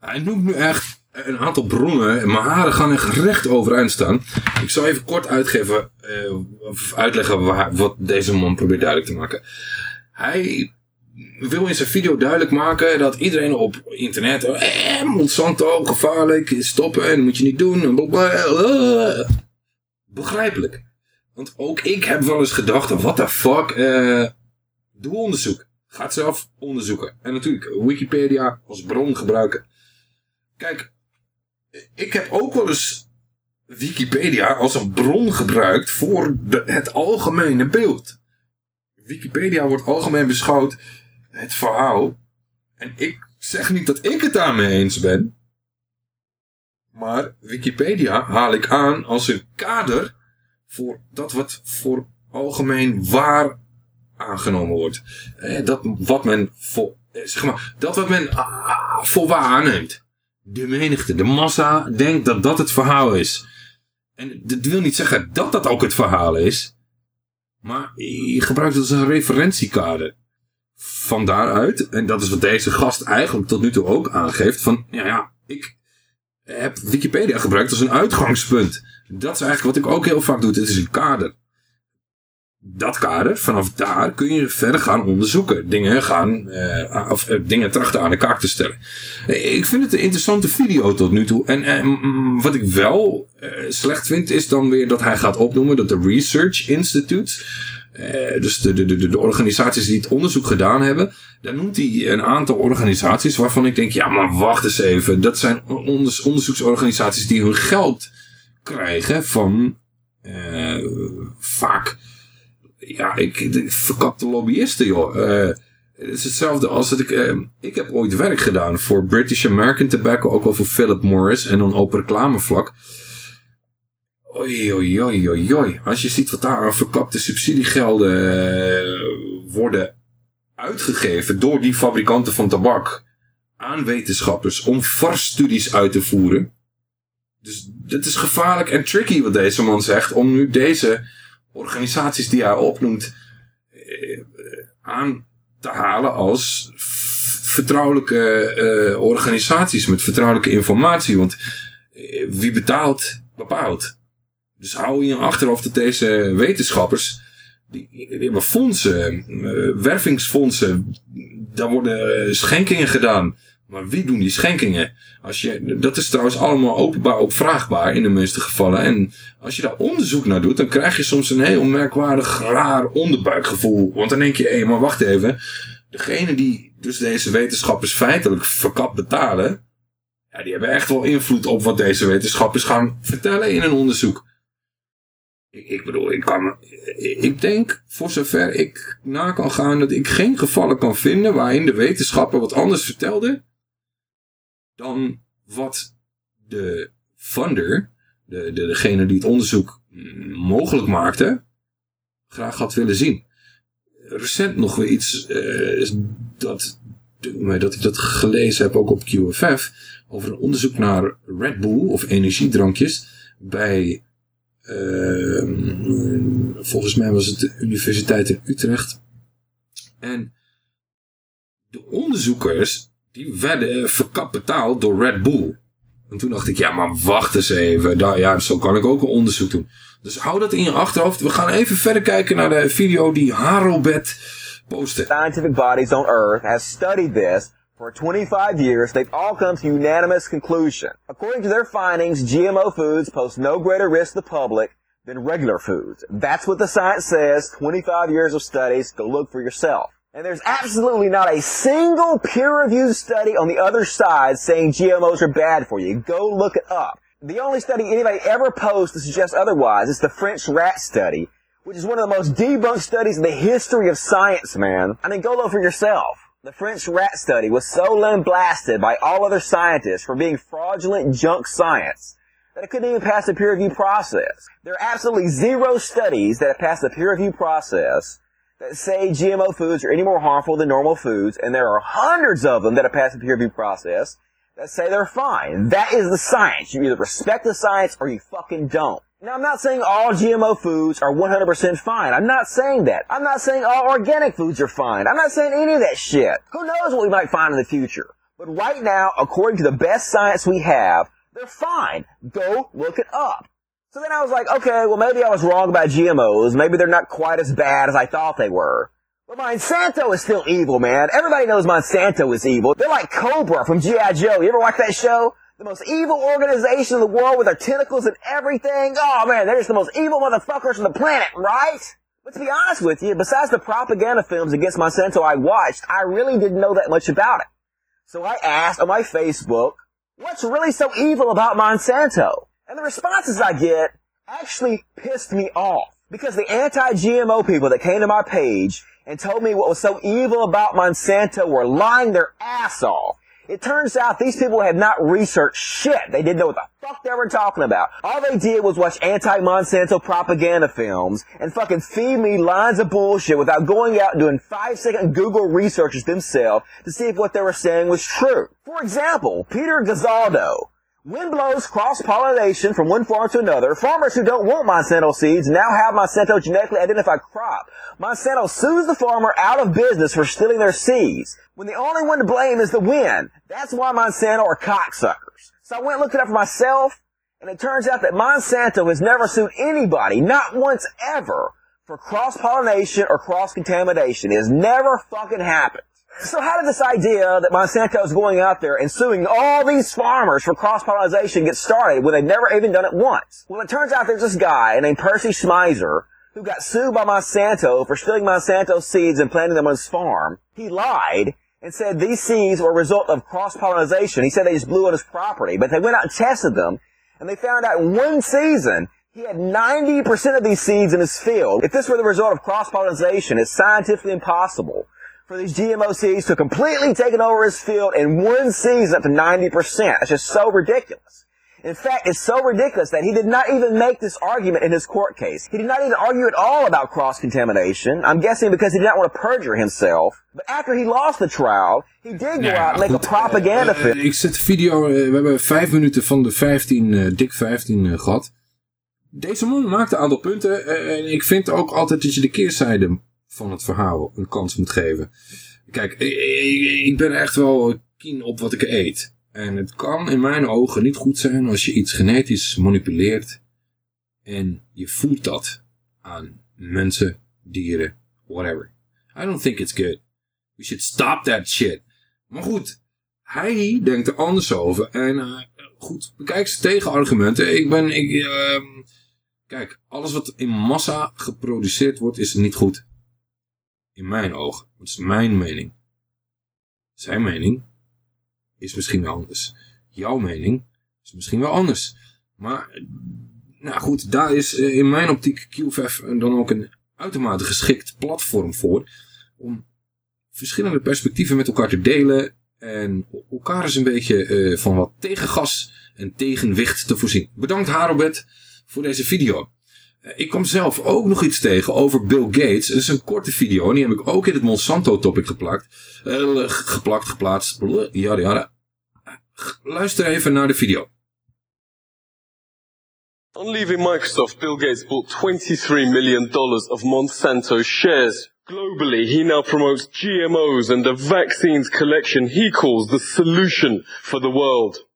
Hij noemt nu echt een aantal bronnen. en Mijn haren gaan echt recht overeind staan. Ik zal even kort uitgeven, eh, of uitleggen waar, wat deze man probeert duidelijk te maken. Hij wil in zijn video duidelijk maken dat iedereen op internet... Eh, Monsanto, gevaarlijk, stoppen, dat moet je niet doen. Begrijpelijk. Want ook ik heb wel eens gedacht, what the fuck, eh, doe onderzoek. Ga zelf onderzoeken. En natuurlijk Wikipedia als bron gebruiken. Kijk, ik heb ook wel eens Wikipedia als een bron gebruikt voor de, het algemene beeld. Wikipedia wordt algemeen beschouwd het verhaal. En ik zeg niet dat ik het daarmee eens ben. Maar Wikipedia haal ik aan als een kader voor dat wat voor algemeen waar aangenomen wordt. Eh, dat wat men voor, eh, zeg maar, dat wat men ah, voor waar. De menigte, de massa denkt dat dat het verhaal is. En dat wil niet zeggen dat dat ook het verhaal is. Maar je gebruikt het als een referentiekader. Van daaruit, en dat is wat deze gast eigenlijk tot nu toe ook aangeeft, van ja, ja, ik heb Wikipedia gebruikt als een uitgangspunt. Dat is eigenlijk wat ik ook heel vaak doe. Het is een kader. Dat kader, vanaf daar kun je verder gaan onderzoeken. Dingen gaan, eh, of eh, dingen trachten aan de kaak te stellen. Ik vind het een interessante video tot nu toe. En mm, wat ik wel eh, slecht vind, is dan weer dat hij gaat opnoemen dat de Research Institute, eh, dus de, de, de, de organisaties die het onderzoek gedaan hebben, dan noemt hij een aantal organisaties waarvan ik denk, ja maar wacht eens even, dat zijn onderzoeksorganisaties die hun geld krijgen van eh, vaak, ja, ik, verkapte lobbyisten joh. Eh, het is hetzelfde als dat ik, ik heb ooit werk gedaan voor British American Tobacco, ook wel voor Philip Morris en dan op reclamevlak. Oei, oei, oei, oei, oei. Als je ziet wat daar aan verkapte subsidiegelden eh, worden uitgegeven door die fabrikanten van tabak aan wetenschappers om VAR-studies uit te voeren. Dus dit is gevaarlijk en tricky wat deze man zegt om nu deze organisaties die hij opnoemt eh, aan te halen als vertrouwelijke eh, organisaties met vertrouwelijke informatie. Want wie betaalt, bepaalt. Dus hou je achterhoofd dat deze wetenschappers, die, die hebben fondsen, eh, wervingsfondsen, daar worden eh, schenkingen gedaan. Maar wie doen die schenkingen? Als je, dat is trouwens allemaal openbaar opvraagbaar in de meeste gevallen. En als je daar onderzoek naar doet, dan krijg je soms een heel merkwaardig raar onderbuikgevoel. Want dan denk je, hé, maar wacht even. Degene die dus deze wetenschappers feitelijk verkap betalen, ja, die hebben echt wel invloed op wat deze wetenschappers gaan vertellen in een onderzoek. Ik, bedoel, ik kan, ik denk voor zover ik na kan gaan dat ik geen gevallen kan vinden waarin de wetenschapper wat anders vertelde dan wat de funder, de, de, degene die het onderzoek mm, mogelijk maakte, graag had willen zien. Recent nog weer iets eh, dat, dat ik dat gelezen heb ook op QFF over een onderzoek naar Red Bull of energiedrankjes bij volgens mij was het de Universiteit in Utrecht. En de onderzoekers, die werden verkapt betaald door Red Bull. En toen dacht ik, ja, maar wacht eens even. Daar, ja, zo kan ik ook een onderzoek doen. Dus hou dat in je achterhoofd. We gaan even verder kijken naar de video die Harobet postte. Scientific bodies on Earth has studied this for 25 years. They've all come to unanimous conclusion. According to their findings, GMO foods pose no greater risk to the public than regular foods. That's what the science says. 25 years of studies. Go look for yourself. And there's absolutely not a single peer-reviewed study on the other side saying GMOs are bad for you. Go look it up. The only study anybody ever posed to suggest otherwise is the French rat study, which is one of the most debunked studies in the history of science, man. I mean, go look for yourself. The French rat study was so lambasted by all other scientists for being fraudulent junk science that it couldn't even pass the peer review process. There are absolutely zero studies that have passed the peer review process that say GMO foods are any more harmful than normal foods, and there are hundreds of them that have passed the peer review process that say they're fine. That is the science. You either respect the science or you fucking don't. Now, I'm not saying all GMO foods are 100% fine. I'm not saying that. I'm not saying all organic foods are fine. I'm not saying any of that shit. Who knows what we might find in the future? But right now, according to the best science we have, they're fine. Go look it up. So then I was like, okay, well maybe I was wrong about GMOs. Maybe they're not quite as bad as I thought they were. But Monsanto is still evil, man. Everybody knows Monsanto is evil. They're like Cobra from G.I. Joe. You ever watch that show? The most evil organization in the world with their tentacles and everything. Oh man, they're just the most evil motherfuckers on the planet, right? But to be honest with you, besides the propaganda films against Monsanto I watched, I really didn't know that much about it. So I asked on my Facebook What's really so evil about Monsanto? And the responses I get actually pissed me off. Because the anti-GMO people that came to my page and told me what was so evil about Monsanto were lying their ass off. It turns out these people had not researched shit. They didn't know what the fuck they were talking about. All they did was watch anti-Monsanto propaganda films and fucking feed me lines of bullshit without going out and doing five second Google researches themselves to see if what they were saying was true. For example, Peter Gazzaldo. Wind blows cross-pollination from one farm to another. Farmers who don't want Monsanto seeds now have Monsanto genetically identified crop. Monsanto sues the farmer out of business for stealing their seeds. When the only one to blame is the wind. That's why Monsanto are cocksuckers. So I went and looked it up for myself, and it turns out that Monsanto has never sued anybody, not once ever, for cross-pollination or cross-contamination. It has never fucking happened. So how did this idea that Monsanto is going out there and suing all these farmers for cross-pollination get started when they've never even done it once? Well, it turns out there's this guy named Percy Schmeiser who got sued by Monsanto for stealing Monsanto seeds and planting them on his farm. He lied and said these seeds were a result of cross-pollination. He said they just blew on his property, but they went out and tested them and they found out in one season he had 90% of these seeds in his field. If this were the result of cross-pollination, it's scientifically impossible for these GMO seeds to completely taken over his field in one season up to 90%. That's just so ridiculous. In fact, it's so ridiculous that he did not even make this argument in his court case. He did not even argue at all about cross-contamination. I'm guessing because he did not want to perjure himself. But after he lost the trial, he did go out and make a propaganda film. Eh, ik zet de video, eh, we hebben vijf minuten van de 15, eh, dik 15 eh, gehad. Deze man maakt een aantal punten eh, en ik vind ook altijd dat je de keerzijde van het verhaal een kans moet geven. Kijk, ik, ben echt wel keen op wat ik eet. En het kan in mijn ogen niet goed zijn als je iets genetisch manipuleert en je voedt dat aan mensen, dieren, whatever. I don't think it's good. We should stop that shit. Maar goed, hij denkt er anders over. En eh, goed, bekijk zijn tegenargumenten. Ik ben, ik, ehm, kijk, alles wat in massa geproduceerd wordt is niet goed. In mijn ogen. Dat is mijn mening. Zijn mening is misschien wel anders. Jouw mening is misschien wel anders. Maar, nou goed, daar is eh, in mijn optiek QFF dan ook een uitermate geschikt platform voor. Om verschillende perspectieven met elkaar te delen. En elkaar eens een beetje eh, van wat tegengas en tegenwicht te voorzien. Bedankt Harobert voor deze video. Eh, Ik kwam zelf ook nog iets tegen over Bill Gates. Het is een korte video en die heb ik ook in het Monsanto topic geplakt. Eh, geplakt, geplaatst. Jada. Luister even naar de video. On leaving Microsoft, Bill Gates bought $23 million of Monsanto shares. Globally, he now promotes GMOs and a vaccines collection he calls the solution for the world.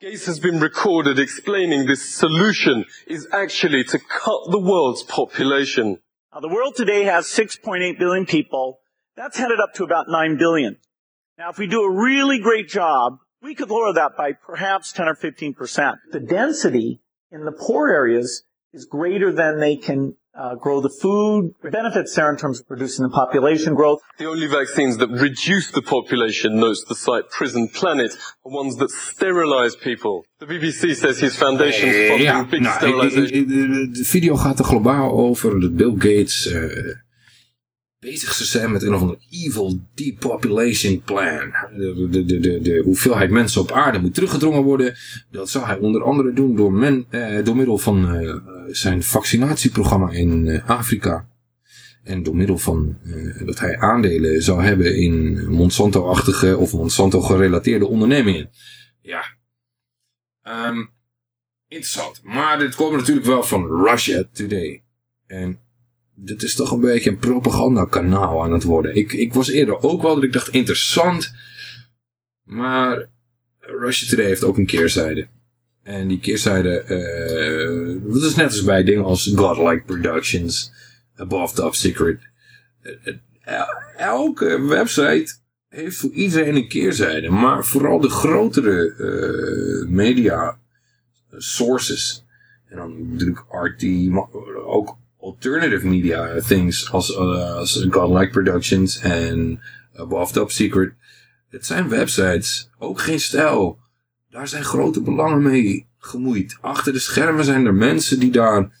Gates has been recorded explaining this solution is actually to cut the world's population. Now, the world today has 6.8 billion people. That's headed up to about 9 billion. Now, if we do a really great job, we could lower that by perhaps 10 or 15 percent. The density in the poor areas is greater than they can uh, grow the food. Benefits there in terms of reducing the population growth. The only vaccines that reduce the population, notes the site Prison Planet, are ones that sterilize people. The BBC says his foundation's funding Ja, big nou, de, de video gaat er globaal over dat Bill Gates eh, bezig zou zijn met een of ander evil depopulation plan. De, de, de, de, de hoeveelheid mensen op aarde moet teruggedrongen worden. Dat zou hij onder andere doen door, men, eh, door middel van eh, zijn vaccinatieprogramma in eh, Afrika. En door middel van eh, dat hij aandelen zou hebben in Monsanto-achtige of Monsanto-gerelateerde ondernemingen. Ja. Ehm, interessant. Maar dit komt natuurlijk wel van Russia Today. En dit is toch een beetje een propagandakanaal aan het worden. Ik, ik was eerder ook wel dat ik dacht interessant. Maar Russia Today heeft ook een keerzijde. En die keerzijde, eh dat is net als bij dingen als Godlike Productions, Above Top Secret. Eh, eh, el- elke website heeft voor iedereen een keerzijde. Maar vooral de grotere eh, media sources. En dan ik RT, maar ook alternative media things als, als Godlike Productions en Above Top Secret. Het zijn websites, ook geen stijl. daar zijn grote belangen mee gemoeid. Achter de schermen zijn er mensen die daar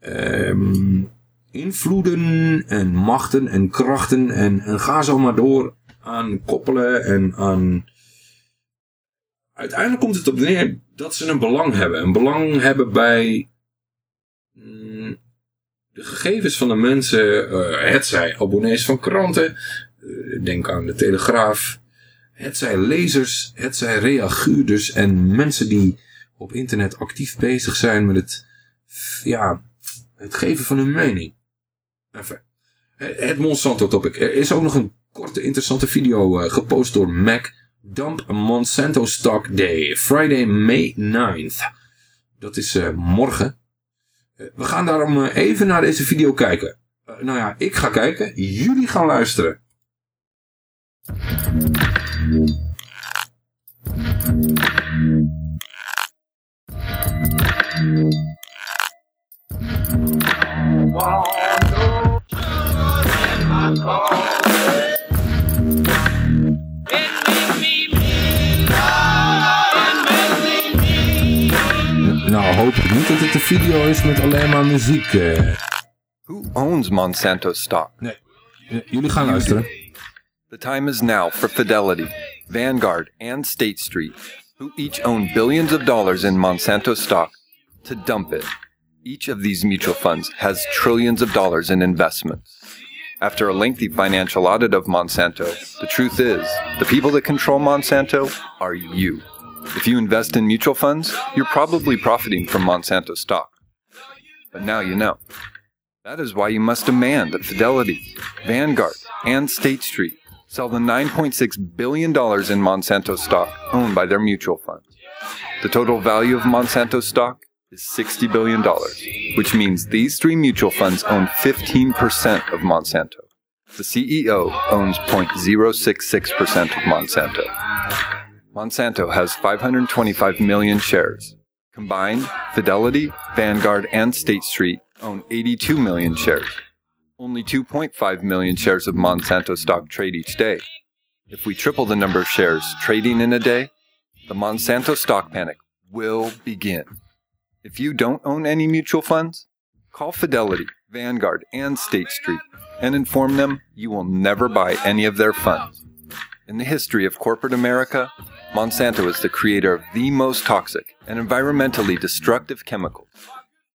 ehm, invloeden en machten en krachten en, en ga zo maar door aan koppelen en aan... Uiteindelijk komt het op neer dat ze een belang hebben. Een belang hebben bij mm, de gegevens van de mensen. eh het zij abonnees van kranten. eh, denk aan de Telegraaf. Het zij lezers, het zij reaguurders en mensen die op internet actief bezig zijn met het, ja, het geven van hun mening. Enfin, het Monsanto topic. Er is ook nog een korte interessante video eh, gepost door Mac. Dump Monsanto Stock Day. Friday, May 9th. Dat is eh, morgen. Eh, we gaan daarom even naar deze video kijken. Nou ja, ik ga kijken. Jullie gaan luisteren. Nou, hoop ik niet dat het een video is met alleen maar muziek. eh. Who owns Monsanto stock? Nee. Jullie gaan luisteren. The time is now for Fidelity, Vanguard, and State Street, who each own billions of dollars in Monsanto stock, to dump it. Each of these mutual funds has trillions of dollars in investments. After a lengthy financial audit of Monsanto, the truth is, the people that control Monsanto are you. If you invest in mutual funds, you're probably profiting from Monsanto stock. But now you know. That is why you must demand that Fidelity, Vanguard, and State Street sell the $9.6 billion in Monsanto stock owned by their mutual funds. The total value of Monsanto stock is $60 billion, which means these three mutual funds own 15% of Monsanto. The CEO owns 0.066% of Monsanto. Monsanto has 525 million shares. Combined, Fidelity, Vanguard, and State Street own 82 million shares. Only 2.5 million shares of Monsanto stock trade each day. If we triple the number of shares trading in a day, the Monsanto stock panic will begin. If you don't own any mutual funds, call Fidelity, Vanguard, and State Street and inform them you will never buy any of their funds. In the history of corporate America, Monsanto is the creator of the most toxic and environmentally destructive chemicals.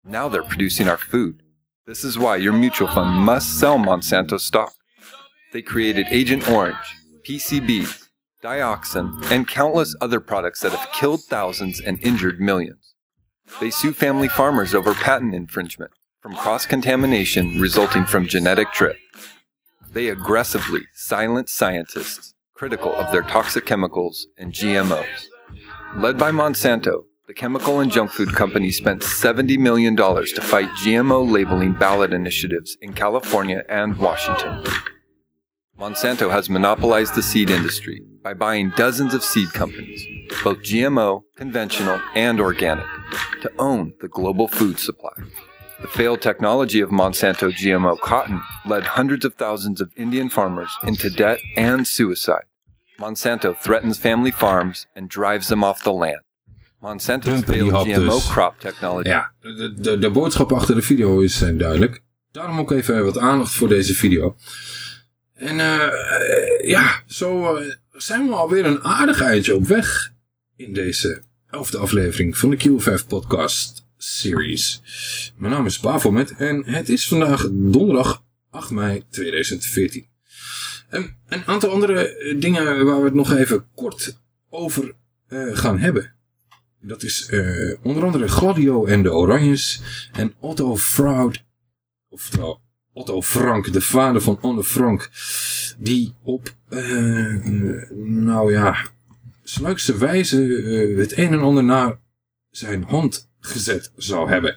Now they're producing our food. This is why your mutual fund must sell Monsanto stock. They created Agent Orange, PCBs, dioxin, and countless other products that have killed thousands and injured millions. They sue family farmers over patent infringement from cross contamination resulting from genetic drift. They aggressively silence scientists critical of their toxic chemicals and GMOs. Led by Monsanto, the chemical and junk food company spent $70 million to fight GMO labeling ballot initiatives in California and Washington. Monsanto has monopolized the seed industry by buying dozens of seed companies, both GMO, conventional, and organic, to own the global food supply. The failed technology of Monsanto GMO cotton led hundreds of thousands of Indian farmers into debt and suicide. Monsanto threatens family farms and drives them off the land. Monsanto's failed GMO dus. crop technology. Ja, de, de, de boodschap achter de video is eh, duidelijk. Daarom ook even wat aandacht voor deze video. En eh, eh, ja, zo eh, zijn we alweer een aardig eindje op weg in deze elfde aflevering van de Q5 podcast series. Mijn naam is Bafomet en het is vandaag donderdag 8 mei 2014. En een aantal andere dingen waar we het nog even kort over gaan hebben. Dat is onder andere Gladio en de Oranjes en Otto Fraud, oftewel Otto Frank, de vader van Anne Frank, die op, eh, nou ja, sluikse wijze eh, het een en ander naar zijn hand gezet zou hebben.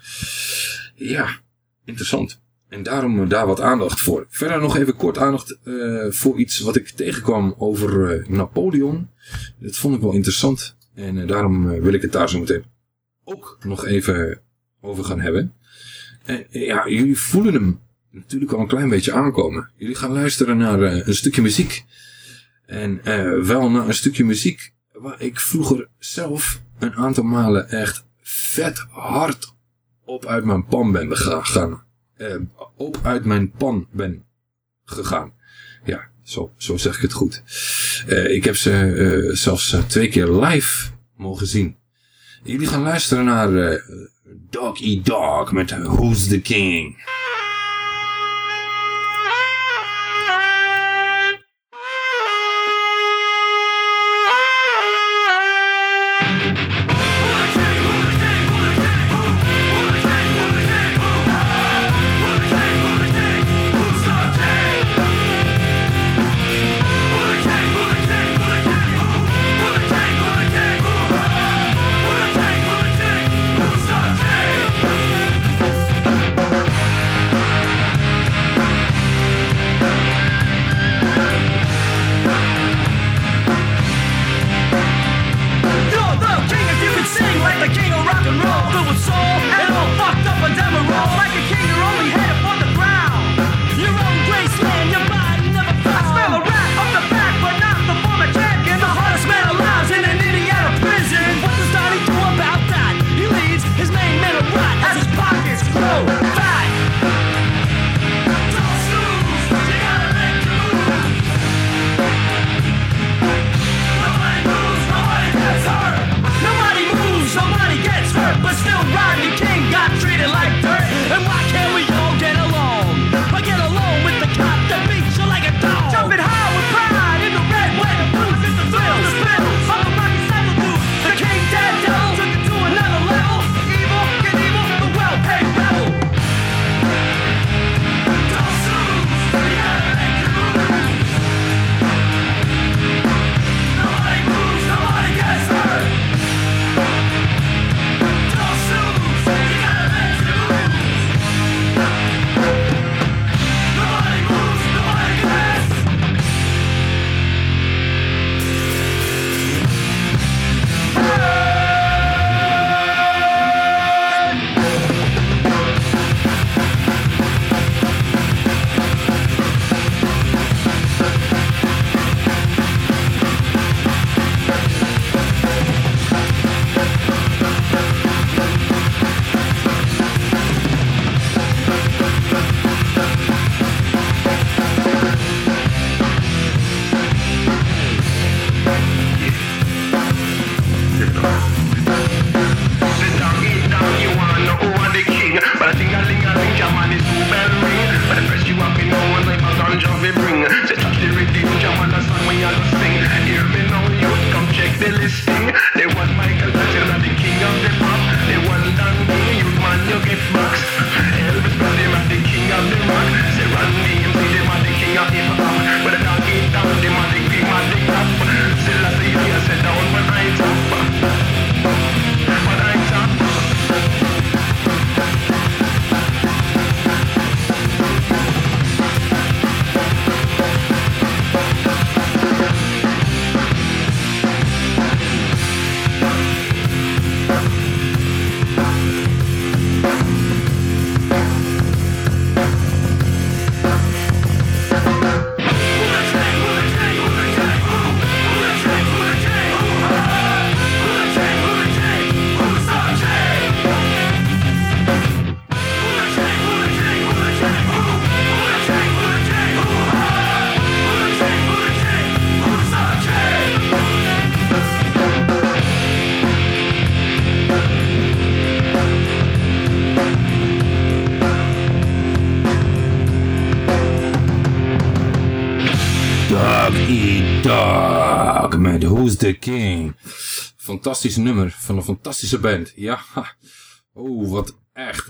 Ja, interessant. En daarom eh, daar wat aandacht voor. Verder nog even kort aandacht voor iets wat ik tegenkwam over Napoleon. Dat vond ik wel interessant. En daarom wil ik het daar zo meteen ook nog even over gaan hebben. En ja, jullie voelen hem natuurlijk al een klein beetje aankomen. Jullie gaan luisteren naar eh, een stukje muziek. En eh, wel naar een stukje muziek waar ik vroeger zelf een aantal malen echt vet hard op uit mijn pan ben gegaan. Eh, op uit mijn pan ben gegaan. Ja, zo, zo zeg ik het goed. Ik heb ze zelfs twee keer live mogen zien. Jullie gaan luisteren naar Dog Eat Dog met Who's the King. Who's the King. Fantastisch nummer van een fantastische band. Ja, oh wat echt.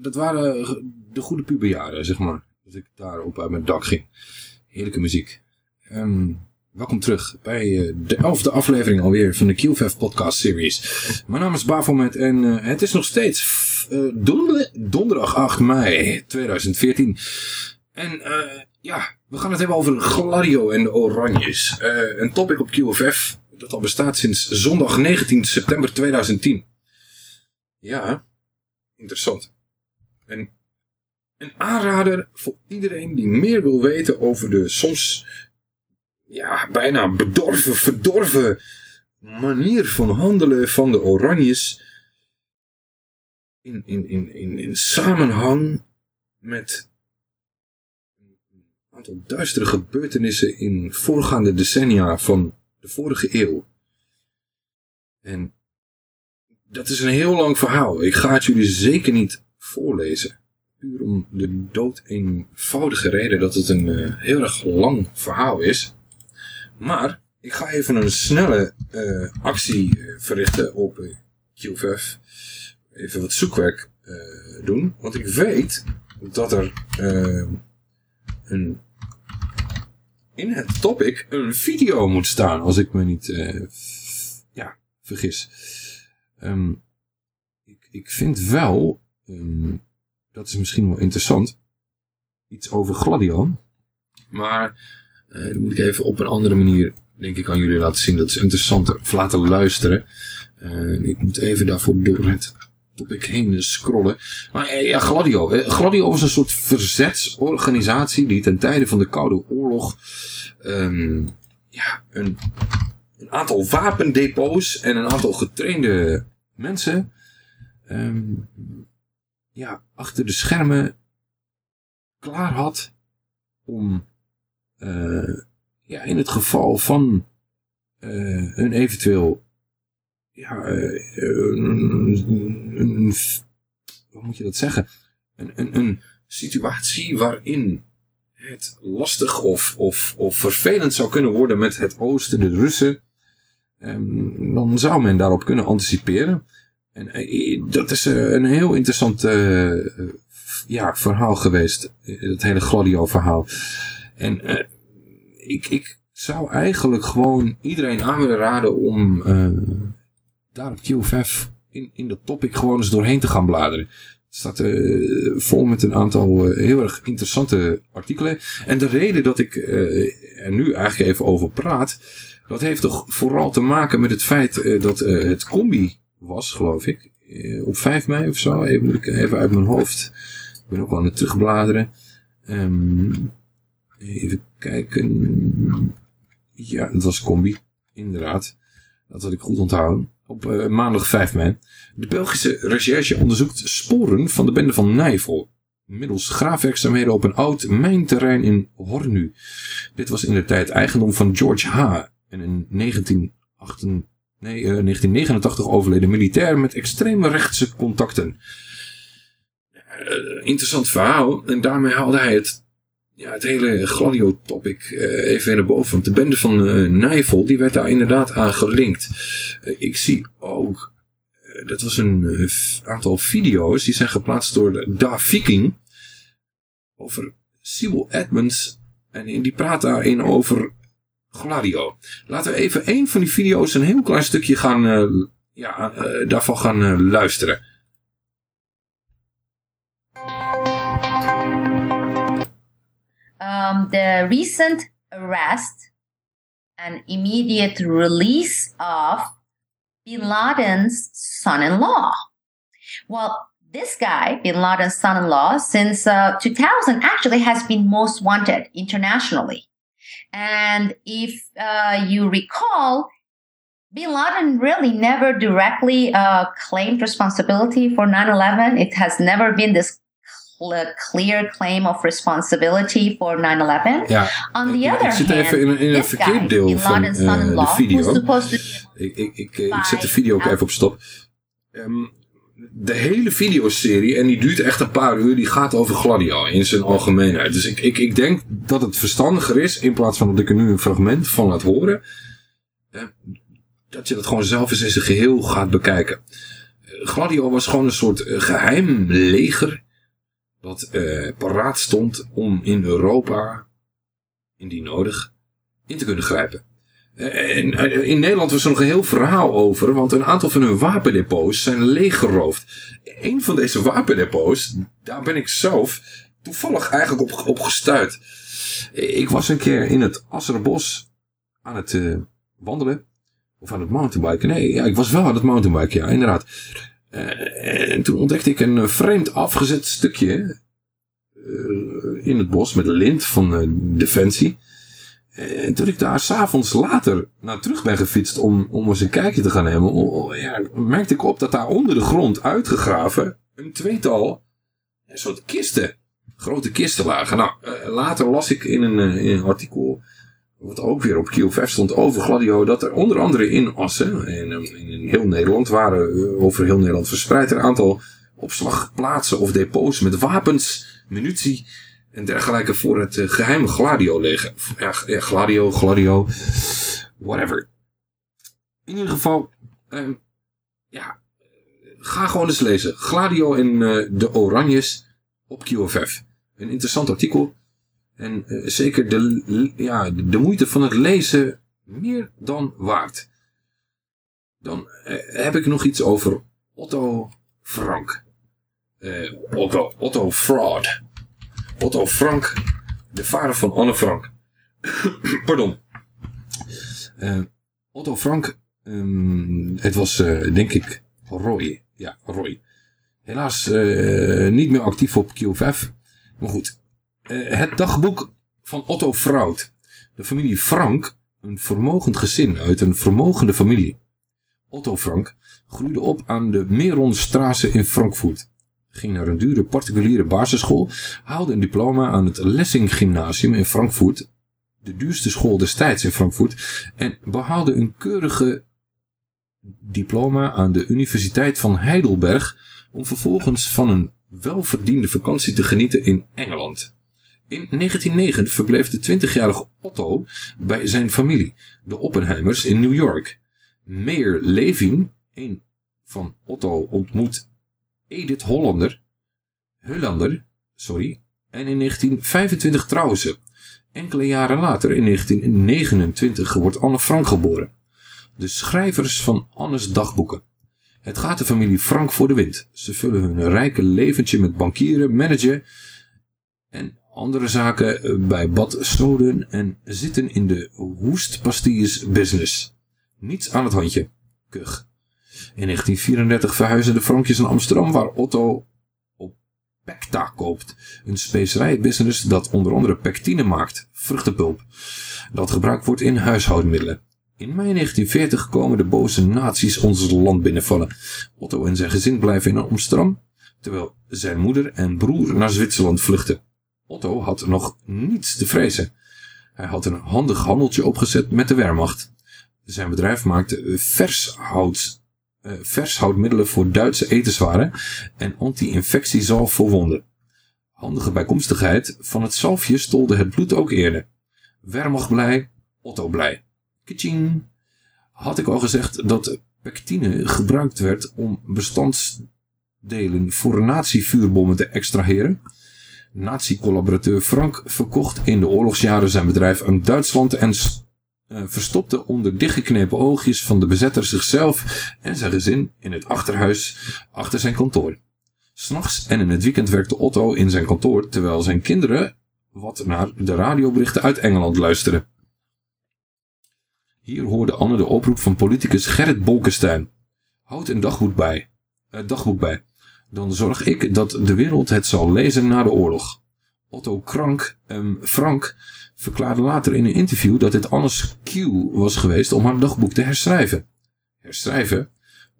Dat waren de goede puberjaren, zeg maar. Dat ik daar op uit mijn dak ging. Heerlijke muziek. Ehm, welkom terug bij eh, de elfde aflevering alweer van de QVF podcast series. Mijn naam is Bafomet en eh, het is nog steeds eh, donder- donderdag 8 mei 2014. En ja, we gaan het hebben over Gladio en de Oranjes. Eh, een topic op QFF dat al bestaat sinds zondag 19 september 2010. Ja, interessant. En een aanrader voor iedereen die meer wil weten over de soms ja, bijna bedorven, verdorven manier van handelen van de Oranjes in, in, in, in, in samenhang met aantal duistere gebeurtenissen in voorgaande decennia van de vorige eeuw. En dat is een heel lang verhaal. Ik ga het jullie zeker niet voorlezen. Puur om de dood eenvoudige reden dat het een eh, heel erg lang verhaal is. Maar ik ga even een snelle eh, actie eh, verrichten op QFF. Even wat zoekwerk doen. Want ik weet dat er een, in het topic een video moet staan. Als ik me niet eh, ja, vergis. Ehm, ik, ik vind wel, ehm, dat is misschien wel interessant, iets over Gladion. Maar eh moet ik even op een andere manier, denk ik, aan jullie laten zien. Dat is interessanter, of laten luisteren. Eh, ik moet even daarvoor door het topic heen scrollen. Maar eh, ja, Gladio. Gladio was een soort verzetsorganisatie die ten tijde van de Koude Oorlog ehm, ja, een, een aantal wapendepots en een aantal getrainde mensen ehm, ja, achter de schermen klaar had om eh, ja, in het geval van eh, een eventueel ja, eh, een, hoe moet je dat zeggen? Een, een, een situatie waarin het lastig of, of, of vervelend zou kunnen worden met het oosten, de Russen, ehm, dan zou men daarop kunnen anticiperen. En eh, dat is eh, een heel interessant ja, verhaal geweest, het hele Gladio-verhaal. En ik, ik zou eigenlijk gewoon iedereen aan willen raden om daar op QFF in, in dat topic gewoon eens doorheen te gaan bladeren. Het staat eh, vol met een aantal eh, heel erg interessante artikelen. En de reden dat ik eh, er nu eigenlijk even over praat, dat heeft toch vooral te maken met het feit dat het combi was, geloof ik, op 5 mei of zo. Even, ik even uit mijn hoofd. Ik ben ook al aan het terugbladeren. Ehm, even kijken. Ja, het was combi, inderdaad. Dat had ik goed onthouden. Op eh, maandag 5 mei. De Belgische recherche onderzoekt sporen van de bende van Nijvel. Middels graafwerkzaamheden op een oud mijnterrein in Hornu. Dit was in de tijd eigendom van George H. En in 1988, nee, eh, 1989 overleden militair met extreme rechtse contacten. Eh, interessant verhaal. En daarmee haalde hij het ja, het hele Gladio-topic eh, even naar boven. Want de bende van eh Nijvel, die werd daar inderdaad aan gelinkt. Eh, ik zie ook, dat was een aantal video's, die zijn geplaatst door de Da Viking. Over Sybil Edmonds. En die praat daarin over Gladio. Laten we even één van die video's een heel klein stukje gaan, ja, daarvan gaan luisteren. Um, the recent arrest and immediate release of bin Laden's son in law. Well, this guy, bin Laden's son in law, since uh, 2000 actually has been most wanted internationally. And if uh, you recall, Bin Laden really never directly uh, claimed responsibility for 9 11. It has never been this clear claim of responsibility for 9 11. Ja, On the ik, other ik zit even in, een- in verkeerd deel van eh, de video. to Ik, ik, ik, eh, ik zet de video ook even op stop. Ehm, de hele videoserie, en die duurt echt een paar uur, die gaat over Gladio in zijn algemeenheid. Dus ik, ik, ik denk dat het verstandiger is, in plaats van dat ik er nu een fragment van laat horen, eh, dat je dat gewoon zelf eens in zijn geheel gaat bekijken. Eh, Gladio was gewoon een soort eh, geheim leger, dat eh, paraat stond om in Europa, indien nodig, in te kunnen grijpen. Eh, En eh, in Nederland was er nog een heel verhaal over, want een aantal van hun wapendepots zijn leeggeroofd. Een van deze wapendepots, daar ben ik zelf toevallig eigenlijk op, op gestuurd. Ik was een keer in het Asserbos aan het wandelen, of aan het mountainbiken. Nee, ja, ik was wel aan het mountainbiken, ja, inderdaad. Eh, en toen ontdekte ik een vreemd afgezet stukje eh, in het bos met lint van eh, Defensie. En toen ik daar s'avonds later naar terug ben gefietst om, om eens een kijkje te gaan nemen, ja, merkte ik op dat daar onder de grond uitgegraven een tweetal een soort kisten, grote kisten lagen. Nou, later las ik in een artikel, wat ook weer op QFF stond over Gladio, dat er onder andere in Assen en eh, in heel Nederland waren, eh, over heel Nederland verspreid, een aantal opslagplaatsen of depots met wapens, munitie en dergelijke voor het eh, geheime Gladio-leger. Ja, g- ja, Gladio, Gladio, whatever. In ieder geval, ehm, ja, ga gewoon eens lezen. Gladio en de Oranjes op QFF. Een interessant artikel. En eh, zeker de, ja, de moeite van het lezen meer dan waard. Dan eh, heb ik nog iets over Otto Frank. Eh, Otto, Otto Fraud. Otto Frank, de vader van Anne Frank. Pardon. Otto Frank, ehm, het was denk ik Roy. Ja, Roy. Helaas niet meer actief op QFF. Maar goed. Eh, het dagboek van Otto Fraud. De familie Frank, een vermogend gezin uit een vermogende familie. Otto Frank groeide op aan de Meronstraße in Frankfurt. Ging naar een dure particuliere basisschool, haalde een diploma aan het Lessing Gymnasium in Frankfurt, de duurste school destijds in Frankfurt, en behaalde een keurige diploma aan de Universiteit van Heidelberg om vervolgens van een welverdiende vakantie te genieten in Engeland. In 1909 verbleef de 20-jarige Otto bij zijn familie, de Oppenheimers in New York. Meyer Levin, een van Otto, ontmoet Edith Hollander, Hullander, sorry, en in 1925 trouwen ze. Enkele jaren later, in 1929, wordt Anne Frank geboren. De schrijvers van Annes dagboeken. Het gaat de familie Frank voor de wind. Ze vullen hun rijke leventje met bankieren, managen en andere zaken eh, bij Bad Snowden en zitten in de hoestpastilles business. Niets aan het handje. Kuch. In 1934 verhuizen de Frankjes naar Amsterdam waar Otto Pecta koopt. Een specerijbusiness dat onder andere pectine maakt, vruchtenpulp. Dat gebruikt wordt in huishoudmiddelen. In mei 1940 komen de boze nazi's ons land binnenvallen. Otto en zijn gezin blijven in Amsterdam, terwijl zijn moeder en broer naar Zwitserland vluchten. Otto had nog niets te vrezen. Hij had een handig handeltje opgezet met de Wehrmacht. Zijn bedrijf maakte vershout, eh, vershoudmiddelen voor Duitse etenswaren en anti-infectiezalf voor wonden. Handige bijkomstigheid, van het zalfje stolde het bloed ook eerder. Wehrmacht blij, Otto blij. Kitching. Had ik al gezegd dat pectine gebruikt werd om bestandsdelen voor nazi-vuurbommen te extraheren? Nazi-collaborateur Frank verkocht in de oorlogsjaren zijn bedrijf aan Duitsland en uh, verstopte onder dichtgeknepen oogjes van de bezetter zichzelf en zijn gezin in het achterhuis achter zijn kantoor. S'nachts en in het weekend werkte Otto in zijn kantoor terwijl zijn kinderen wat naar de radioberichten uit Engeland luisterden. Hier hoorde Anne de oproep van politicus Gerrit Bolkestein. Houd een dagboek bij. Uh, dagboek bij. Dan zorg ik dat de wereld het zal lezen na de oorlog. Otto Krank, um, Frank verklaarde later in een interview dat dit Anne's cue was geweest om haar dagboek te herschrijven. Herschrijven?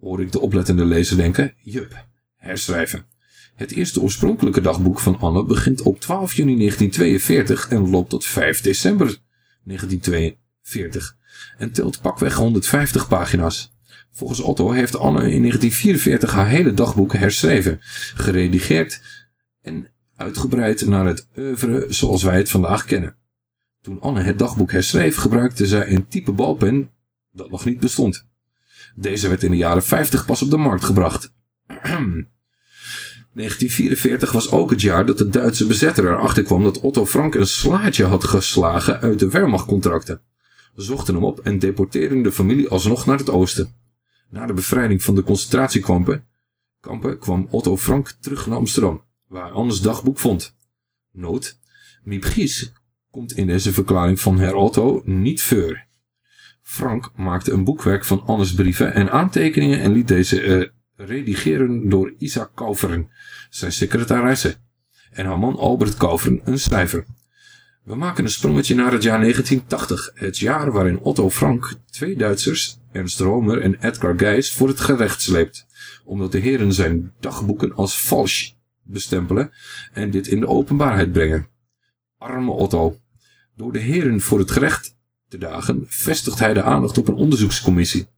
Hoorde ik de oplettende lezer denken. Jup, herschrijven. Het eerste oorspronkelijke dagboek van Anne begint op 12 juni 1942 en loopt tot 5 december 1942 en telt pakweg 150 pagina's. Volgens Otto heeft Anne in 1944 haar hele dagboek herschreven, geredigeerd en uitgebreid naar het oeuvre zoals wij het vandaag kennen. Toen Anne het dagboek herschreef, gebruikte zij een type balpen dat nog niet bestond. Deze werd in de jaren 50 pas op de markt gebracht. 1944 was ook het jaar dat de Duitse bezetter erachter kwam dat Otto Frank een slaatje had geslagen uit de Wehrmachtcontracten. Zochten hem op en deporteerden de familie alsnog naar het oosten. Na de bevrijding van de concentratiekampen kampen, kwam Otto Frank terug naar Amsterdam, waar Annes dagboek vond. Noot, Miep Gies komt in deze verklaring van Herr Otto niet voor. Frank maakte een boekwerk van Annes brieven en aantekeningen en liet deze uh, redigeren door Isaac Kauferen, zijn secretaresse, en haar man Albert Kauferen, een schrijver. We maken een sprongetje naar het jaar 1980. Het jaar waarin Otto Frank twee Duitsers, Ernst Romer en Edgar Geis, voor het gerecht sleept. Omdat de heren zijn dagboeken als falsch bestempelen en dit in de openbaarheid brengen. Arme Otto. Door de heren voor het gerecht te dagen vestigt hij de aandacht op een onderzoekscommissie.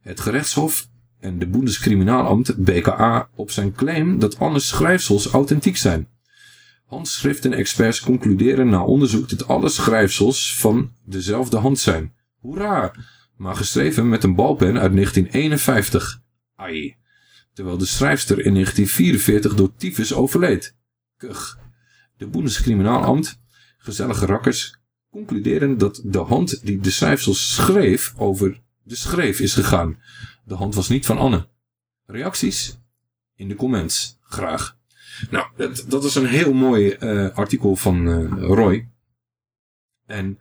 Het gerechtshof en de Bundeskriminaalamt BKA op zijn claim dat alle schrijfsels authentiek zijn. Handschriftenexperts concluderen na onderzoek dat alle schrijfsels van dezelfde hand zijn. Hoera! Maar geschreven met een balpen uit 1951. Ai. Terwijl de schrijfster in 1944 door tyfus overleed. Kuch. De Bundeskriminaalamt, gezellige rakkers, concluderen dat de hand die de schrijfsels schreef over de schreef is gegaan. De hand was niet van Anne. Reacties? In de comments. Graag. Nou, dat, dat is een heel mooi eh, artikel van eh, Roy. En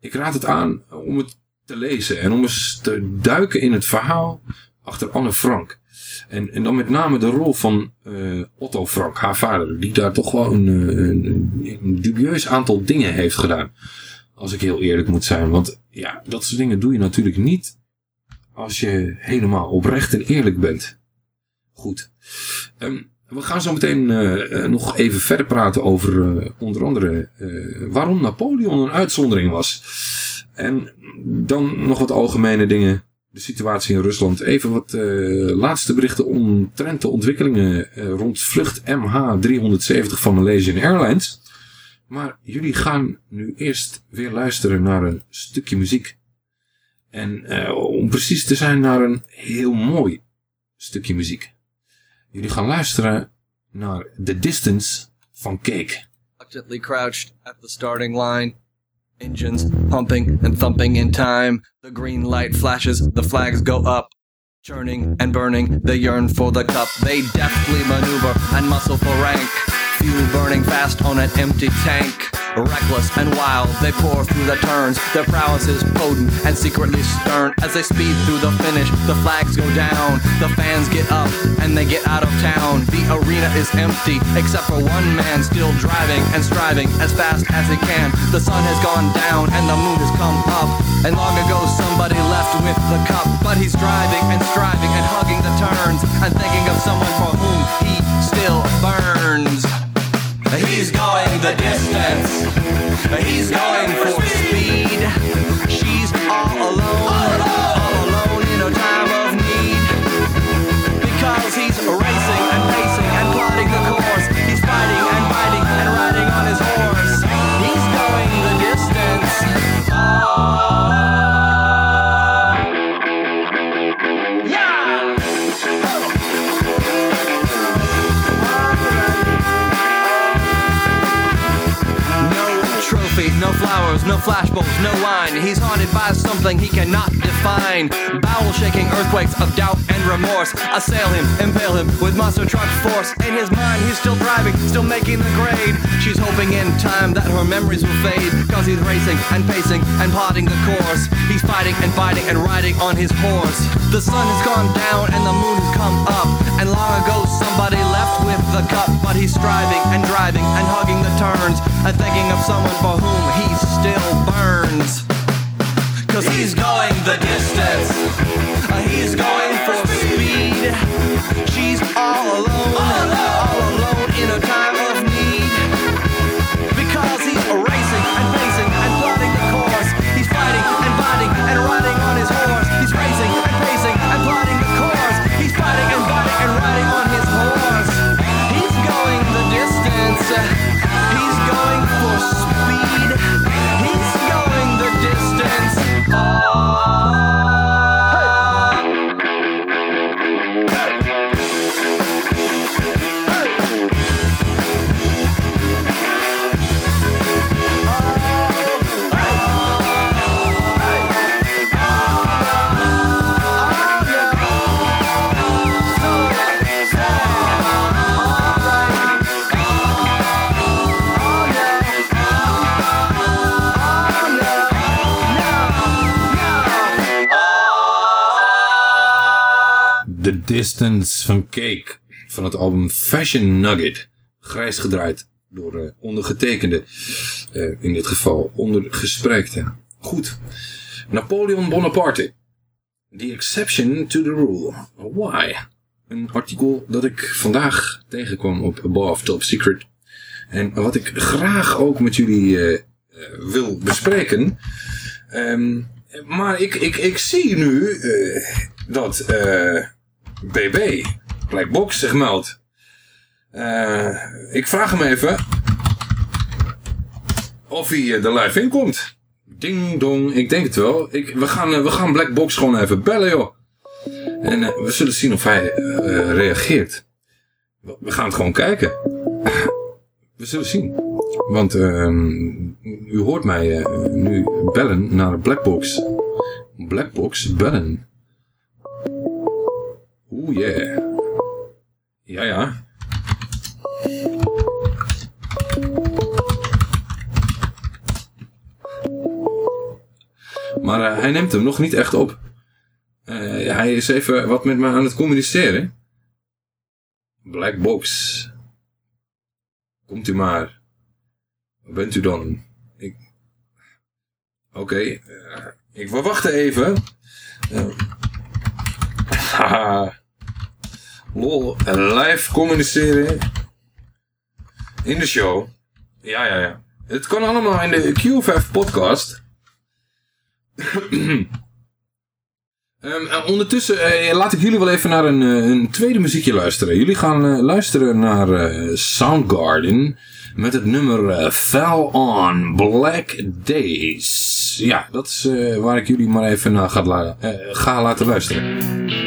ik raad het aan om het te lezen en om eens te duiken in het verhaal achter Anne Frank. En, en dan met name de rol van eh, Otto Frank, haar vader, die daar toch wel een, een, dubieus aantal dingen heeft gedaan. Als ik heel eerlijk moet zijn. Want ja, dat soort dingen doe je natuurlijk niet als je helemaal oprecht en eerlijk bent. Goed. Ehm, we gaan zo meteen eh, eh, nog even verder praten over eh, onder andere waarom Napoleon een uitzondering was. En dan nog wat algemene dingen. De situatie in Rusland. Even wat laatste berichten omtrent de ontwikkelingen rond vlucht MH370 van Malaysian Airlines. Maar jullie gaan nu eerst weer luisteren naar een stukje muziek. En om precies te zijn naar een heel mooi stukje muziek. Jullie gaan luisteren naar The Distance van Cake. reluctantly crouched at the starting line. Engines pumping and thumping in time. The green light flashes, the flags go up. Churning and burning, they yearn for the cup. They deftly maneuver and muscle for rank. Fuel burning fast on an empty tank. Reckless and wild, they pour through the turns. Their prowess is potent and secretly stern. As they speed through the finish, the flags go down. The fans get up and they get out of town. The arena is empty, except for one man still driving and striving as fast as he can. The sun has gone down and the moon has come up. And long ago somebody left with the cup. But he's driving and striving and hugging the turns and thinking of someone for whom he still burns. He's going the distance. He's going for speed. No flashbulbs, no wine. He's haunted by something he cannot define. Bowel shaking earthquakes of doubt and remorse assail him, impale him with monster truck force. In his mind, he's still driving, still making the grade. She's hoping in time that her memories will fade. Cause he's racing and pacing and plotting the course. He's fighting and fighting and riding on his horse. The sun has gone down and the moon has come up. And long ago somebody left with the cup. But he's striving and driving and hugging the turns and thinking of someone for whom he's still burns. Cause he's going the distance. Distance van Cake van het album Fashion Nugget. Grijs gedraaid. Door eh, ondergetekende. eh, in dit geval ondergespreekte. Goed. Napoleon Bonaparte. The exception to the rule. Why? Een artikel dat ik vandaag tegenkwam op Above Top Secret. En wat ik graag ook met jullie eh, wil bespreken. Ehm, maar ik, ik, ik zie nu dat BB, Black Box, zich meldt. Eh, ik vraag hem even of hij eh, er live in komt. Ding dong, ik denk het wel. Ik, we, gaan, eh, we gaan Black Box gewoon even bellen, joh. En we zullen zien of hij reageert. We gaan het gewoon kijken. We zullen zien. Want ehm, u hoort mij nu bellen naar Blackbox. Blackbox bellen. Oeh yeah. Ja ja. Maar eh, hij neemt hem nog niet echt op. Eh, hij is even wat met me aan het communiceren. Blackbox. Komt u maar. Waar bent u dan? Ik... Oké, eh, ik wil wachten even. Haha. Lol, live communiceren. In de show. Ja, ja, ja. Het kan allemaal in de Q5 podcast. Ehm, en ondertussen eh, laat ik jullie wel even naar een, eh, een tweede muziekje luisteren. Jullie gaan eh, luisteren naar eh, Soundgarden met het nummer Fell on Black Days. Ja, dat is waar ik jullie maar even naar ga, ga laten luisteren.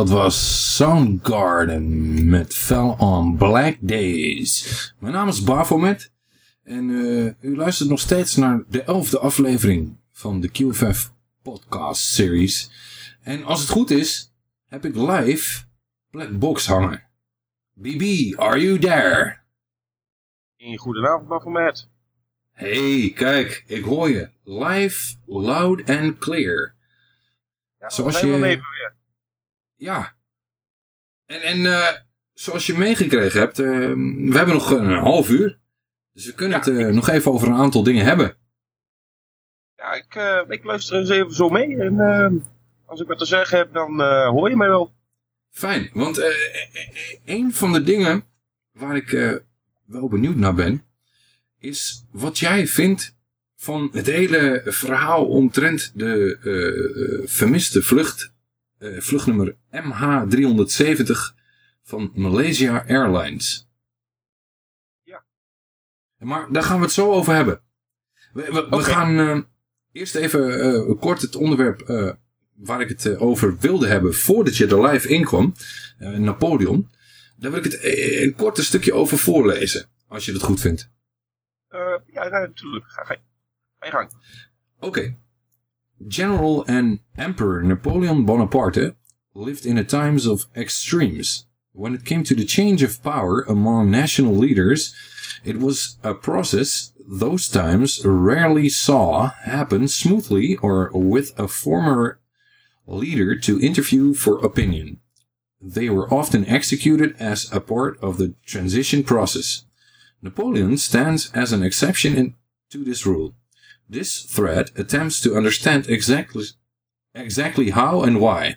Dat was Soundgarden met Fell on Black Days. Mijn naam is Bafomet. En eh, u luistert nog steeds naar de elfde aflevering van de QFF podcast series. En als het goed is, heb ik live Black Box hangen. BB, are you there? Goedenavond, Bafomet. Hey, kijk, ik hoor je. Live, loud and clear. Ja, Zoals je... even weer. Ja. En, en eh, zoals je meegekregen hebt, eh, we hebben nog een half uur. Dus we kunnen het eh, nog even over een aantal dingen hebben. Ja, ik, ik luister eens even zo mee. En eh, als ik wat te zeggen heb, dan hoor je mij wel. Fijn, want een van de dingen waar ik wel benieuwd naar ben, is wat jij vindt van het hele verhaal omtrent de vermiste vlucht, eh, vluchtnummer MH370 van Malaysia Airlines. Ja. Maar daar gaan we het zo over hebben. We, we, we gaan eh, eerst even eh, kort het onderwerp waar ik het over wilde hebben voordat je er live in kwam, Napoleon. Daar wil ik het een korte stukje over voorlezen, als je het goed vindt. Ja, natuurlijk. Ga, ga, ga je gang. Okay. General and Emperor Napoleon Bonaparte lived in a times of extremes. When it came to the change of power among national leaders, it was a process those times rarely saw happen smoothly or with a former leader to interview for opinion. They were often executed as a part of the transition process. Napoleon stands as an exception in, to this rule. This thread attempts to understand exactly, exactly how and why.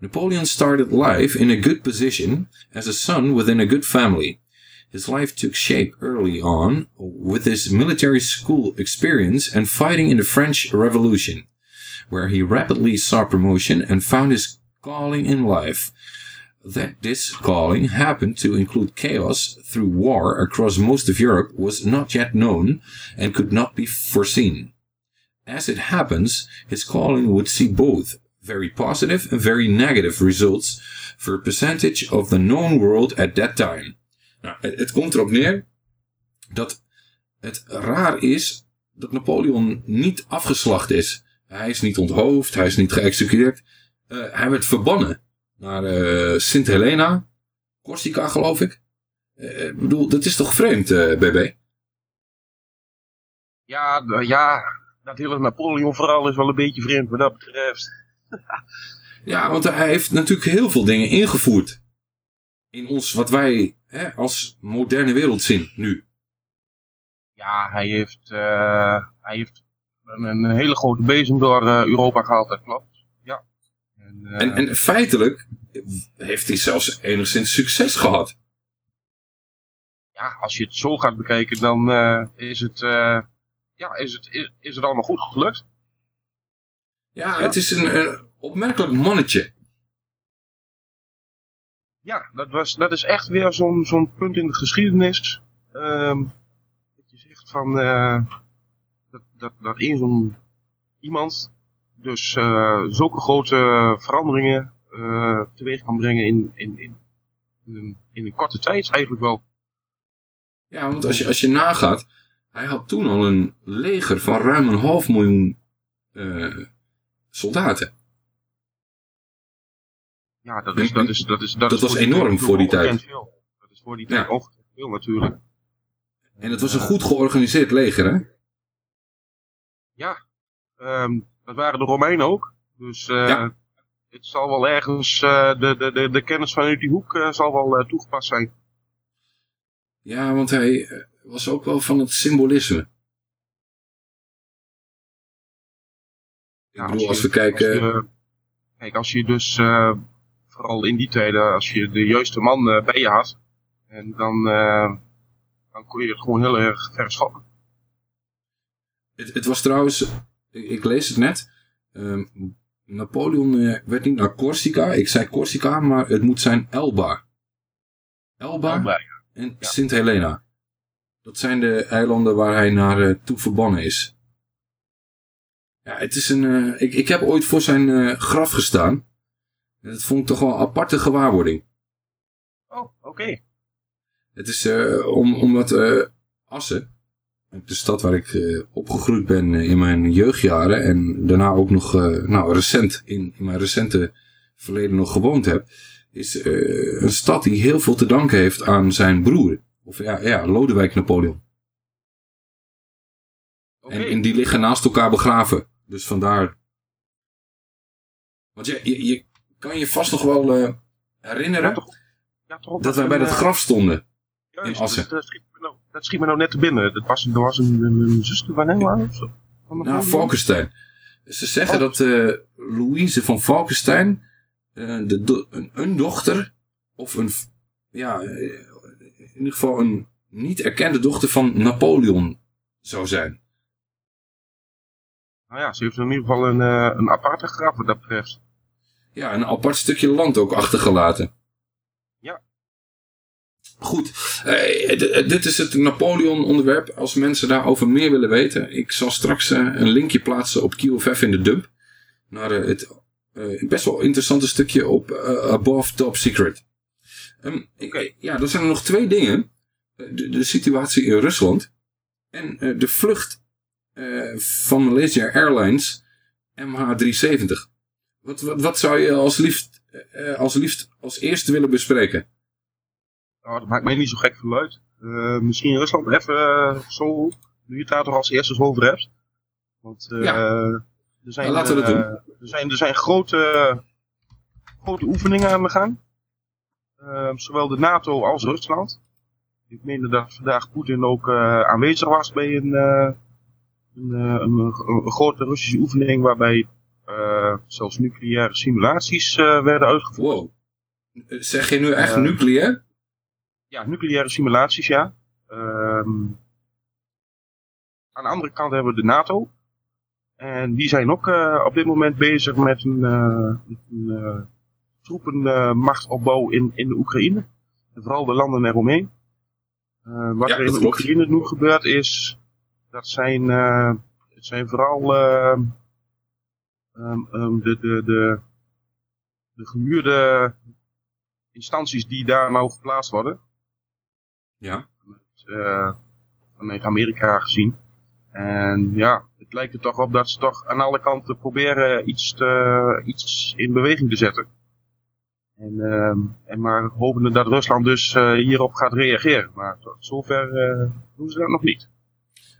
Napoleon started life in a good position as a son within a good family. His life took shape early on with his military school experience and fighting in the French Revolution, where he rapidly saw promotion and found his calling in life. That this calling happened to include chaos through war across most of Europe was not yet known and could not be foreseen. As it happens, his calling would see both very positive and very negative results for a percentage of the known world at that time. Nou, het, komt erop neer dat het raar is dat Napoleon niet afgeslacht is. Hij is niet onthoofd, hij is niet geëxecuteerd. Eh, hij werd verbannen naar eh, Sint Helena, Corsica geloof ik. Eh, Ik bedoel, dat is toch vreemd, eh, BB? Ja, d- ja, dat hele Napoleon-verhaal is wel een beetje vreemd wat dat betreft. Ja, want hij heeft natuurlijk heel veel dingen ingevoerd. In ons, wat wij hè, als moderne wereld zien nu. Ja, hij heeft, eh, hij heeft een, een hele grote bezem door eh, Europa gehaald, dat klopt. Ja. En, En, feitelijk heeft hij zelfs enigszins succes gehad. ja, als je het zo gaat bekijken, dan eh, is, het, eh, ja, is, het, is, is het allemaal goed gelukt. Ja, het is een, een opmerkelijk mannetje. Ja, dat, was, dat is echt weer zo'n zo'n punt in de geschiedenis. ehm, dat je zegt van eh, dat, dat, dat één zo'n iemand dus eh, zulke grote veranderingen eh, teweeg kan brengen in, in, in, in, een, in een korte tijd eigenlijk wel. Ja, want als je, als je nagaat, hij had toen al een leger van ruim een half miljoen eh, soldaten. Ja, dat is, dat is, dat is, Dat is was enorm voor die tijd. Veel. Dat is voor die Ja. tijd ongekend veel natuurlijk. En het was een goed georganiseerd leger, hè? Ja, ehm, dat waren de Romeinen ook. Dus eh, het zal wel ergens, eh, de, de, de, de kennis vanuit die hoek eh, zal wel toegepast zijn. Ja, want hij was ook wel van het symbolisme. Ja, bedoel, als we kijken- als je- kijk, als je dus, vooral in die tijden, als je de juiste man bij je had, en dan, dan kon je het gewoon heel erg verschaffen. Het, het was trouwens, ik, ik lees het net, ehm, Napoleon eh, werd niet naar Corsica, ik zei Corsica, maar het moet zijn Elba. Elba, Elba, en Sint Helena. Dat zijn de eilanden waar hij naar eh, toe verbannen is. Ja, het is een, eh, ik, ik heb ooit voor zijn graf gestaan. Dat vond ik toch wel een aparte gewaarwording. Oh, oké. Het is om, omdat Assen, de stad waar ik eh, opgegroeid ben eh, in mijn jeugdjaren en daarna ook nog eh, nou, recent, in, in mijn recente verleden nog gewoond heb, is een stad die heel veel te danken heeft aan zijn broer. Of ja, ja Lodewijk Napoleon. En, en die liggen naast elkaar begraven. Dus vandaar. Want je, je, je kan je vast nog wel herinneren Ja, toch ook dat wij bij dat graf stonden. In Assen. Dat, schiet me nou, dat schiet me nou net te binnen. Dat was, er was een, een, zuster van hem aan, of zo. Nou, Napoleon? Valkenstein. Ze zeggen dat eh, Louise van Valkenstein eh, de do- een, een dochter, of een, ja, eh, in ieder geval een niet erkende dochter van Napoleon zou zijn. Nou ja, ze heeft in ieder geval een, een aparte graf wat dat betreft. Ja, een apart stukje land ook achtergelaten. Goed, eh, d- dit is het Napoleon onderwerp. Als mensen daarover meer willen weten, ik zal straks eh, een linkje plaatsen op QFF in de dump. Naar eh, het eh, best wel interessante stukje op eh, Above Top Secret. Ik- ja, er zijn nog twee dingen. Eh, De, de situatie in Rusland en eh, de vlucht eh, van Malaysia Airlines MH370. Wat, wat, wat zou je als liefst, eh, als liefst als eerste willen bespreken? Nou, dat maakt mij niet zo gek veel uit. Eh, misschien Rusland even eh, zo, nu je het daar toch als eerste zo over hebt. Want eh, er, zijn, Ja, laten we dat eh, doen. er zijn, er zijn grote, grote oefeningen aan de gang. Eh, zowel de NATO als Rusland. Ik meende dat vandaag Poetin ook eh, aanwezig was bij een, eh, een, eh, een, een grote Russische oefening waarbij eh, zelfs nucleaire simulaties eh, werden uitgevoerd. Wow. Zeg je nu echt Eh, nucleair? Ja, nucleaire simulaties, ja. Ehm, aan de andere kant hebben we de NATO. En die zijn ook eh, op dit moment bezig met een, eh, een eh, troepenmachtopbouw in, in de Oekraïne. En vooral de landen eromheen. Wat Ja, er in de. Oekraïne nu gebeurt is, dat zijn, het zijn vooral ehm, ehm, de, de, de, de gehuurde instanties die daar nou geplaatst worden. Ja. eh, vanuit Amerika gezien. En ja, het lijkt er toch op dat ze toch aan alle kanten proberen iets, te, iets in beweging te zetten. En, ehm, en maar hopende dat Rusland dus eh, hierop gaat reageren. Maar tot zover eh, doen ze dat nog niet.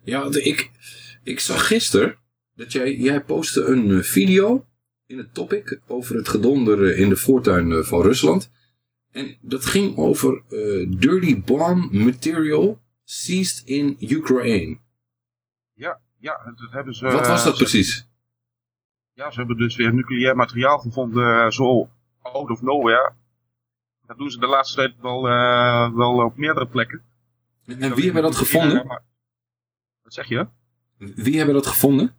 Ja, want ik, ik zag gisteren dat jij, jij postte een eh, video in het topic over het gedonder eh, in de voortuin eh, van Rusland. En dat ging over eh, dirty bomb material seized in Ukraine. Ja, ja, dat hebben ze... Wat was dat ze- precies? Ja, ze hebben dus weer nucleair materiaal gevonden, eh, zo out of nowhere. Dat doen ze de laatste tijd wel, eh, wel op meerdere plekken. En wie hebben dat gevonden? Wat zeg je? Wie hebben dat gevonden?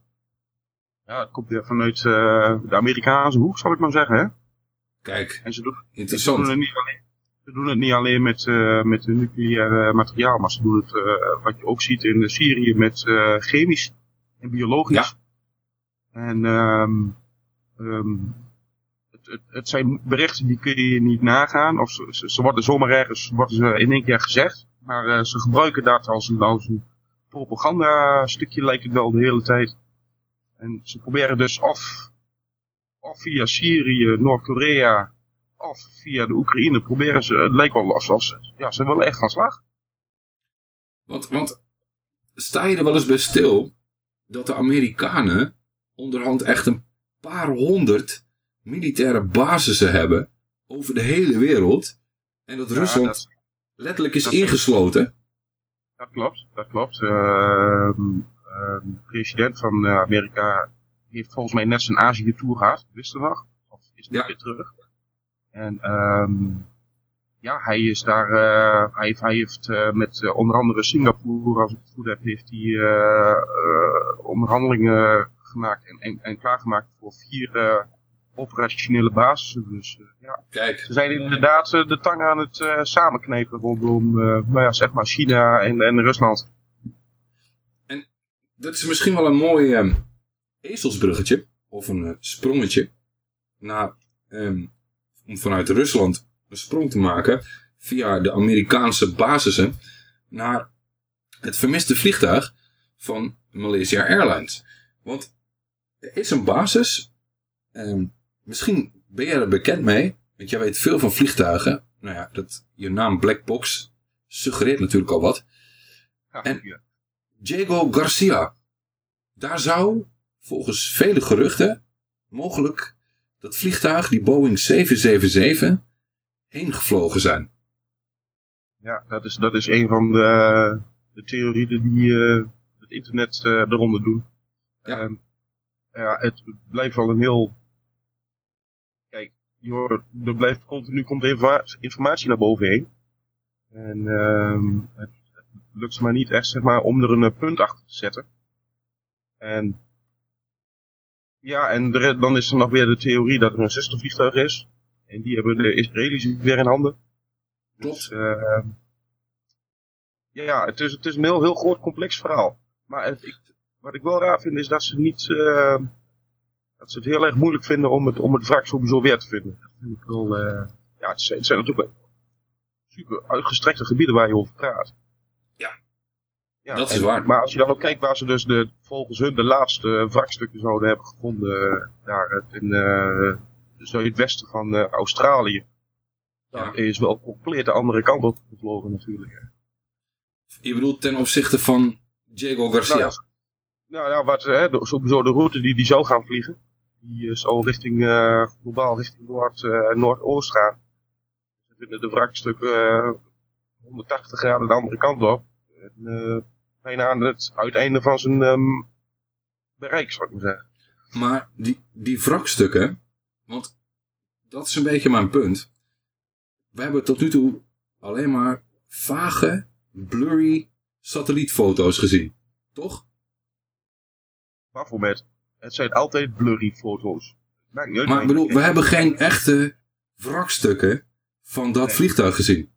Ja, het komt weer vanuit eh, de Amerikaanse hoek, zal ik maar zeggen. Hè? Kijk, en ze doen, interessant. Ze doen het niet alleen, ze doen het niet alleen met, eh met nucleair materiaal, maar ze doen het, eh, wat je ook ziet in Syrië, met eh, chemisch en biologisch. En ehm, ehm, het, het, het zijn berichten die kun je niet nagaan, of ze, ze, ze worden zomaar ergens worden ze in één keer gezegd, maar ze gebruiken dat als een, als een propaganda stukje lijkt het wel de hele tijd. En ze proberen dus of, of via Syrië, Noord-Korea, of via de Oekraïne proberen ze, het lijkt wel alsof ze, ja, ze willen echt van slag. Want, want sta je er wel eens bij stil dat de Amerikanen onderhand echt een paar honderd militaire basissen hebben over de hele wereld. En dat Ja, Rusland dat- letterlijk is dat- ingesloten. Dat klopt, dat klopt. Ehm, ehm, de president van eh, Amerika heeft volgens mij net zijn Azië-tour gehad, wist je nog? Of is net weer terug. En ehm, ja, hij is daar, eh, hij heeft, hij heeft eh, met eh, onder andere Singapore, als ik het goed heb, heeft hij onderhandelingen gemaakt en, en, en klaargemaakt voor vier eh, operationele basissen. Dus ja, Kijk. ze zijn inderdaad de tang aan het eh, samenknepen rondom, nou ja, zeg maar China en, en Rusland. Dat is misschien wel een mooi ehm, ezelsbruggetje. Of een eh, sprongetje. Naar ehm, om vanuit Rusland een sprong te maken via de Amerikaanse basissen naar het vermiste vliegtuig van Malaysia Airlines. Want er is een basis, en misschien ben jij er bekend mee, want jij weet veel van vliegtuigen. Nou ja, dat, je naam Black Box suggereert natuurlijk al wat. En Diego Garcia, daar zou volgens vele geruchten mogelijk dat vliegtuig, die Boeing 777, heen gevlogen zijn. Ja, dat is, dat is een van de, de theorieën die eh, het internet eh, eronder doen. Ja. ja, het blijft wel een heel... Kijk, je hoort, er blijft continu komt informatie naar boven heen. En ehm, het, het lukt ze maar niet echt zeg maar, om er een punt achter te zetten. En ja, en er- dan is er nog weer de theorie dat er een zustervliegtuig is. En die hebben de Israëli's weer in handen. Dus, eh, ja, het is, het is een heel, heel groot complex verhaal. Maar het, ik, wat ik wel raar vind is dat ze niet, eh, dat ze het heel erg moeilijk vinden om het, om het wrak sowieso weer te vinden. Ik wel, eh, ja, het zijn, het zijn natuurlijk super uitgestrekte gebieden waar je over praat. Ja, dat is en- waar. Maar als je dan ook kijkt waar ze dus de, volgens hun de laatste wrakstukken zouden hebben gevonden, eh, daar het in eh het zuidwesten van eh, Australië. Dat is wel compleet de andere kant op gevlogen natuurlijk. Je bedoelt ten opzichte van Diego Garcia. Nou ja, nou ja, wat, hè, de- sowieso de route die die zou gaan vliegen. Die zal richting, eh, globaal richting Noord, eh, Noordoost gaan. Ze vinden de wrakstukken eh 180 graden de andere kant op. En, eh, bijna aan het uiteinde van zijn ehm, bereik, zou ik maar zeggen. Maar die, die wrakstukken, want dat is een beetje mijn punt. We hebben tot nu toe alleen maar vage, blurry satellietfoto's gezien. Toch? Baphomet. Het zijn altijd blurry foto's. Maakt niet uit. Maar ik bedoel, we hebben geen echte wrakstukken van dat Nee. vliegtuig gezien.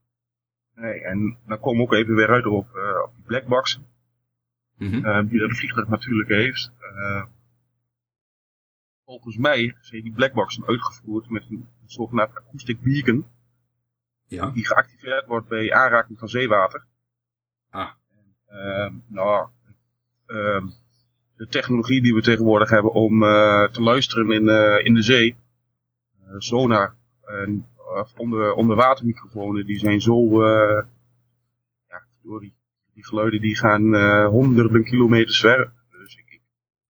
Nee, en dan komen we ook even weer uit op, eh, op die blackbox. Mhm. eh, die dat vliegtuig natuurlijk heeft. Eh, volgens mij zijn die blackboxen uitgevoerd met een, zogenaamd acoustic beacon. Ja. Die geactiveerd wordt bij aanraking van zeewater. Ah. Eh, nou, ehm, de technologie die we tegenwoordig hebben om eh, te luisteren in, in de zee. eh, sonar en onder, onderwatermicrofoons, die zijn zo, ja, door die, die geluiden die gaan eh, honderden kilometers ver. Dus ik, ik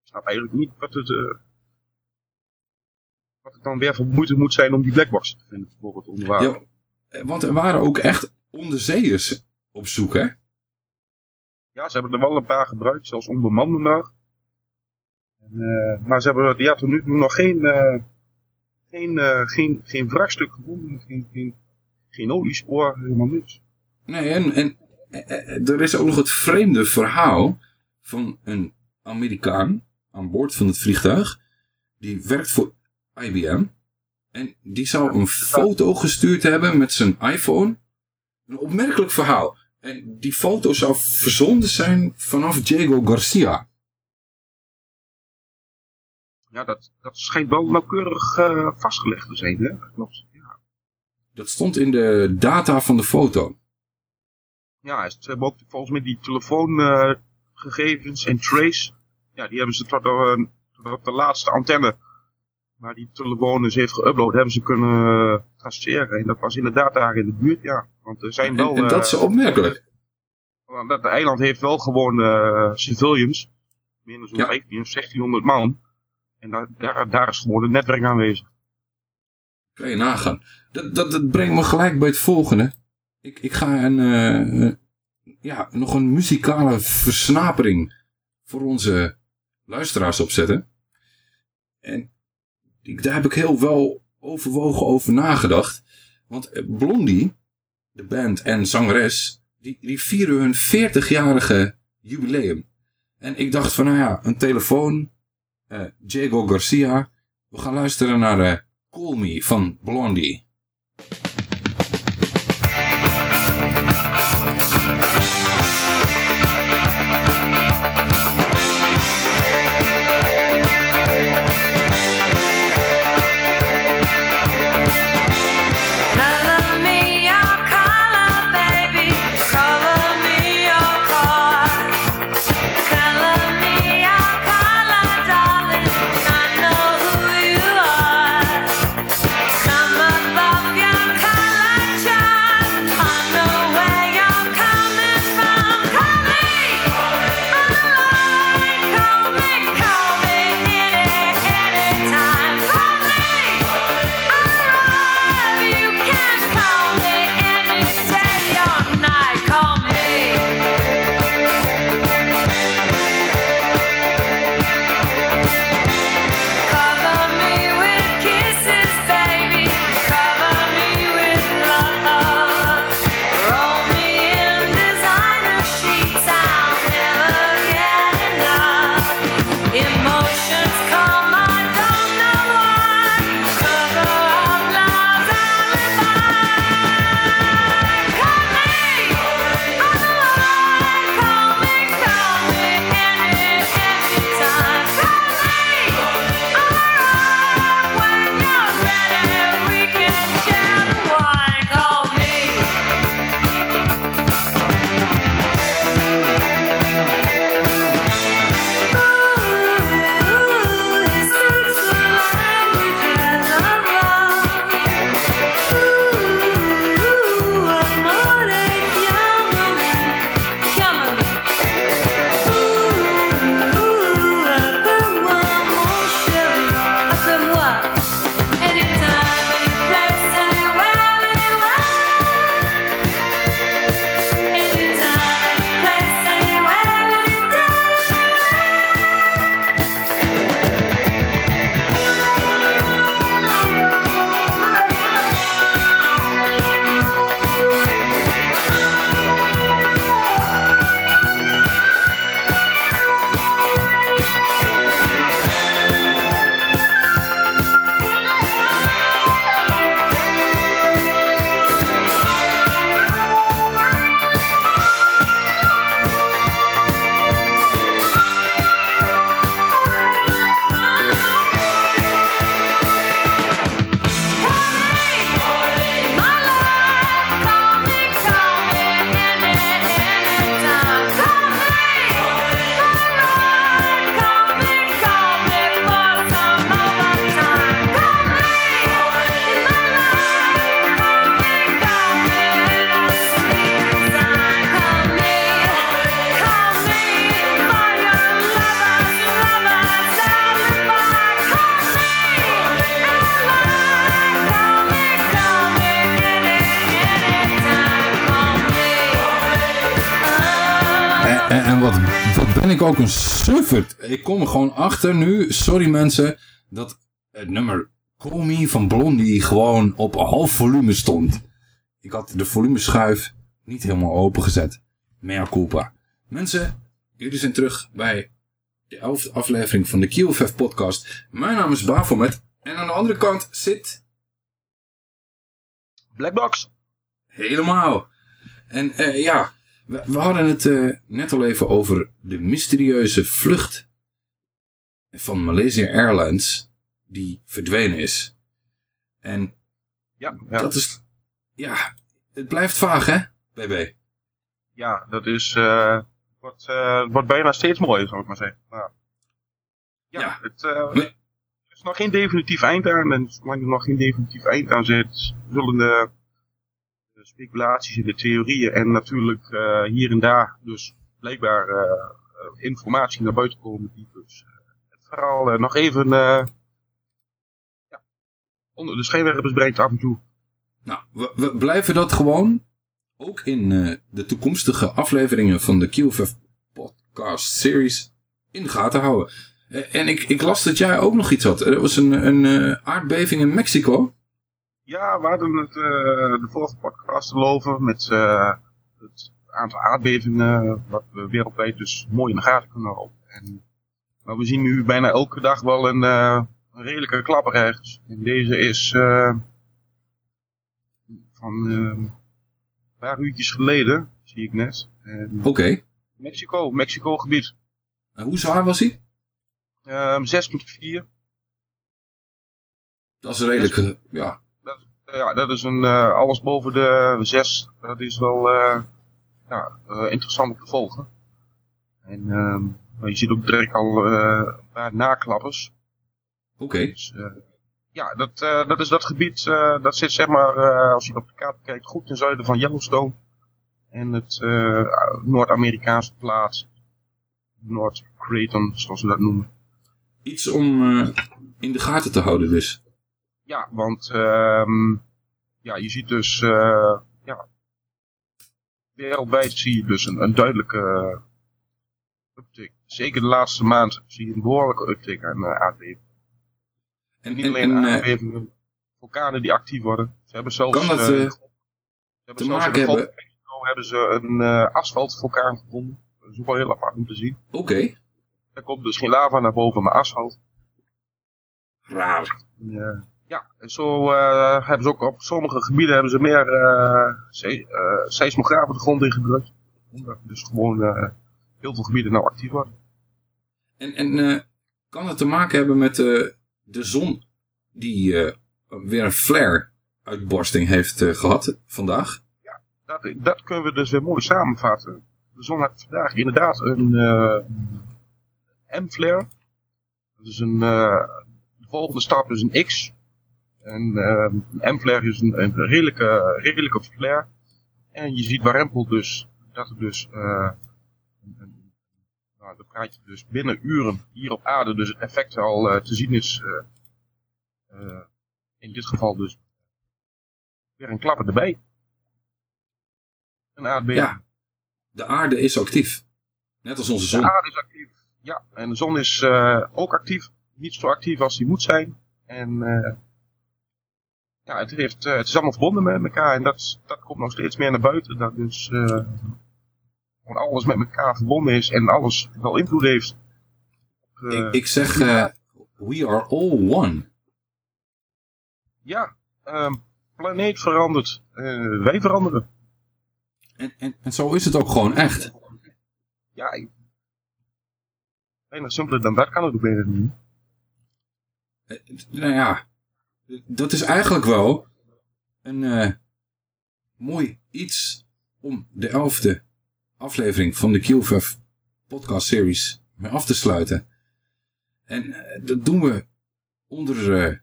snap eigenlijk niet wat het, eh, wat het dan weer voor moeite moet zijn om die blackbox te vinden, bijvoorbeeld onder water. Ja, eh, want er waren ook echt onderzeeërs op zoek, hè? Ja, ze hebben er wel een paar gebruikt, zelfs onbemande eh, maar ze hebben ja, tot nu toe nog geen, eh, geen, geen, geen wrakstuk gevonden, geen, geen, geen oliespoor, helemaal niks. Nee, en, en er is ook nog het vreemde verhaal van een Amerikaan aan boord van het vliegtuig. Die werkt voor IBM. En die zou een foto gestuurd hebben met zijn iPhone. Een opmerkelijk verhaal. En die foto zou verzonden zijn vanaf Diego Garcia. Ja, dat, dat schijnt wel nauwkeurig eh, vastgelegd te zijn, hè? Klopt. Ja, Dat stond in de data van de foto. Ja ze hebben ook volgens mij die telefoongegevens en trace. Ja, die hebben ze tot, eh, tot op de laatste antenne waar die telefoon dus heeft geüpload, hebben ze kunnen eh, traceren. En dat was inderdaad daar in de buurt, ja. Want er zijn En, wel... en dat is eh, opmerkelijk. Want dat eiland heeft wel gewoon eh, civilians. Dan zo'n Ja. 15 of 1600 man. En daar, daar, daar is gewoon een netwerk aanwezig. Kan je nagaan. Dat, dat, dat brengt me gelijk bij het volgende. Ik, ik ga een, eh, eh, ja, nog een muzikale versnapering voor onze luisteraars opzetten. En daar heb ik heel wel overwogen over nagedacht. Want eh, Blondie, de band en zangeres, die, die vieren hun 40-jarige jubileum. En ik dacht van, nou ja, een telefoon, eh Diego Garcia. We gaan luisteren naar Call Me van Blondie. Ook een sufferd. Ik kom er gewoon achter nu, sorry mensen, dat het nummer Me van Blondie gewoon op half volume stond. Ik had de volumeschuif niet helemaal opengezet. Mea culpa. Mensen, jullie zijn terug bij de elfde aflevering van de QFF podcast. Mijn naam is Bafomet en aan de andere kant zit... Blackbox. Helemaal. En eh, ja, we, we hadden het eh, net al even over de mysterieuze vlucht van Malaysia Airlines die verdwenen is. En Ja, ja. dat is... Ja, het blijft vaag hè, BB? Ja, dat is... eh wordt, wordt bijna steeds mooier, zou ik maar zeggen. Nou, ja, het er is nog geen definitief eind aan. En zolang er nog geen definitief eind aan zit, zullen de speculaties en de theorieën en natuurlijk eh, hier en daar dus blijkbaar eh, eh, informatie naar buiten komen die dus het verhaal nog even ja, onder de schijnwerpers brengt af en toe. Nou, we, blijven dat gewoon ook in de toekomstige afleveringen van de QFF podcast series in de gaten houden. En ik, ik las dat jij ook nog iets had. Er was een, een aardbeving in Mexico. Ja, we hadden het eh, de vorige podcast al over met eh, het aantal aardbevingen wat we wereldwijd dus mooi in de gaten kunnen houden. En, maar we zien nu bijna elke dag wel een, eh, een redelijke klapper ergens. En deze is van een paar uurtjes geleden, zie ik net. Oké. Mexico, Mexico gebied. En hoe zwaar was hij? Ehm 6.4. Dat is redelijk, ja. Ja, dat is een, eh, alles boven de 6. Dat is wel eh, ja, eh, interessant om te volgen. En ehm, je ziet ook direct al een paar naklappers. Oké. Dus, ja, dat, dat is dat gebied, dat zit zeg maar, als je op de kaart kijkt, goed ten zuiden van Yellowstone. En het eh, Noord-Amerikaanse plaats, Noord-Creighton, zoals ze dat noemen. Iets om in de gaten te houden dus. Ja, want ehm, ja, je ziet dus, eh, ja, wereldwijd zie je dus een, een duidelijke eh, uptick. Zeker de laatste maand zie je een behoorlijke uptick aan uh, aardbevingen. En, Niet en, alleen en, eh, aardbevingen, vulkanen die actief worden. Ze hebben zelfs, Kan dat, eh, eh, ze hebben zelfs in hebben- van Mexico hebben ze een eh, asfaltvulkaan gevonden. Dat is ook wel heel apart om te zien. Oké. Er komt dus geen lava naar boven, maar asfalt. Raar. Ja, ja en zo eh, hebben ze ook op sommige gebieden hebben ze meer se eh, seismografen de grond ingedrukt. Omdat dus gewoon heel veel gebieden nou actief worden. En, en kan het te maken hebben met de zon die weer een flare-uitbarsting heeft eh, gehad vandaag? Dat, dat kunnen we dus weer mooi samenvatten. De zon had vandaag inderdaad een M-flare. Dat is een, de volgende stap is een X. En eh, een M-flare is een, een redelijke, redelijke flare. En je ziet warempel dus, dat er dus, eh, een, nou, dan praat je dus binnen uren hier op aarde dus het effect al eh, te zien is. eh, eh, in dit geval dus weer een klapper erbij. Een aardbeving. Ja, de aarde is actief. Net als onze De zon. aarde is actief. Ja, en de zon is eh, ook actief. Niet zo actief als die moet zijn. En eh, ja, het, heeft, eh, het is allemaal verbonden met elkaar. En dat, dat komt nog steeds meer naar buiten. Dat dus eh, gewoon alles met elkaar verbonden is. En alles wel invloed heeft. op, eh, Ik, ik zeg, we are all one. Ja, ehm, planeet verandert. wij veranderen. En, en, en zo is het ook gewoon echt. Ja, ik- bijna simpeler dan dat kan het ook bijna niet. Nou ja, dat is eigenlijk wel een eh, mooi iets om de elfde aflevering van de QFF podcast series mee af te sluiten. En eh, dat doen we onder eh,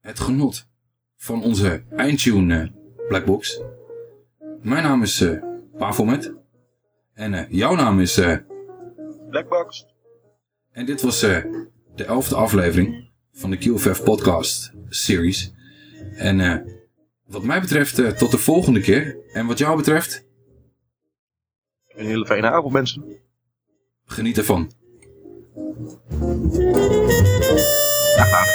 het genot van onze eindtune Blackbox. Mijn naam is eh Pavelmet. En jouw naam is... Blackbox. En dit was de elfde aflevering van de QFF podcast series. En eh, wat mij betreft eh, tot de volgende keer. En wat jou betreft... Een hele fijne avond mensen. Geniet ervan. Dag, dag.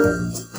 Música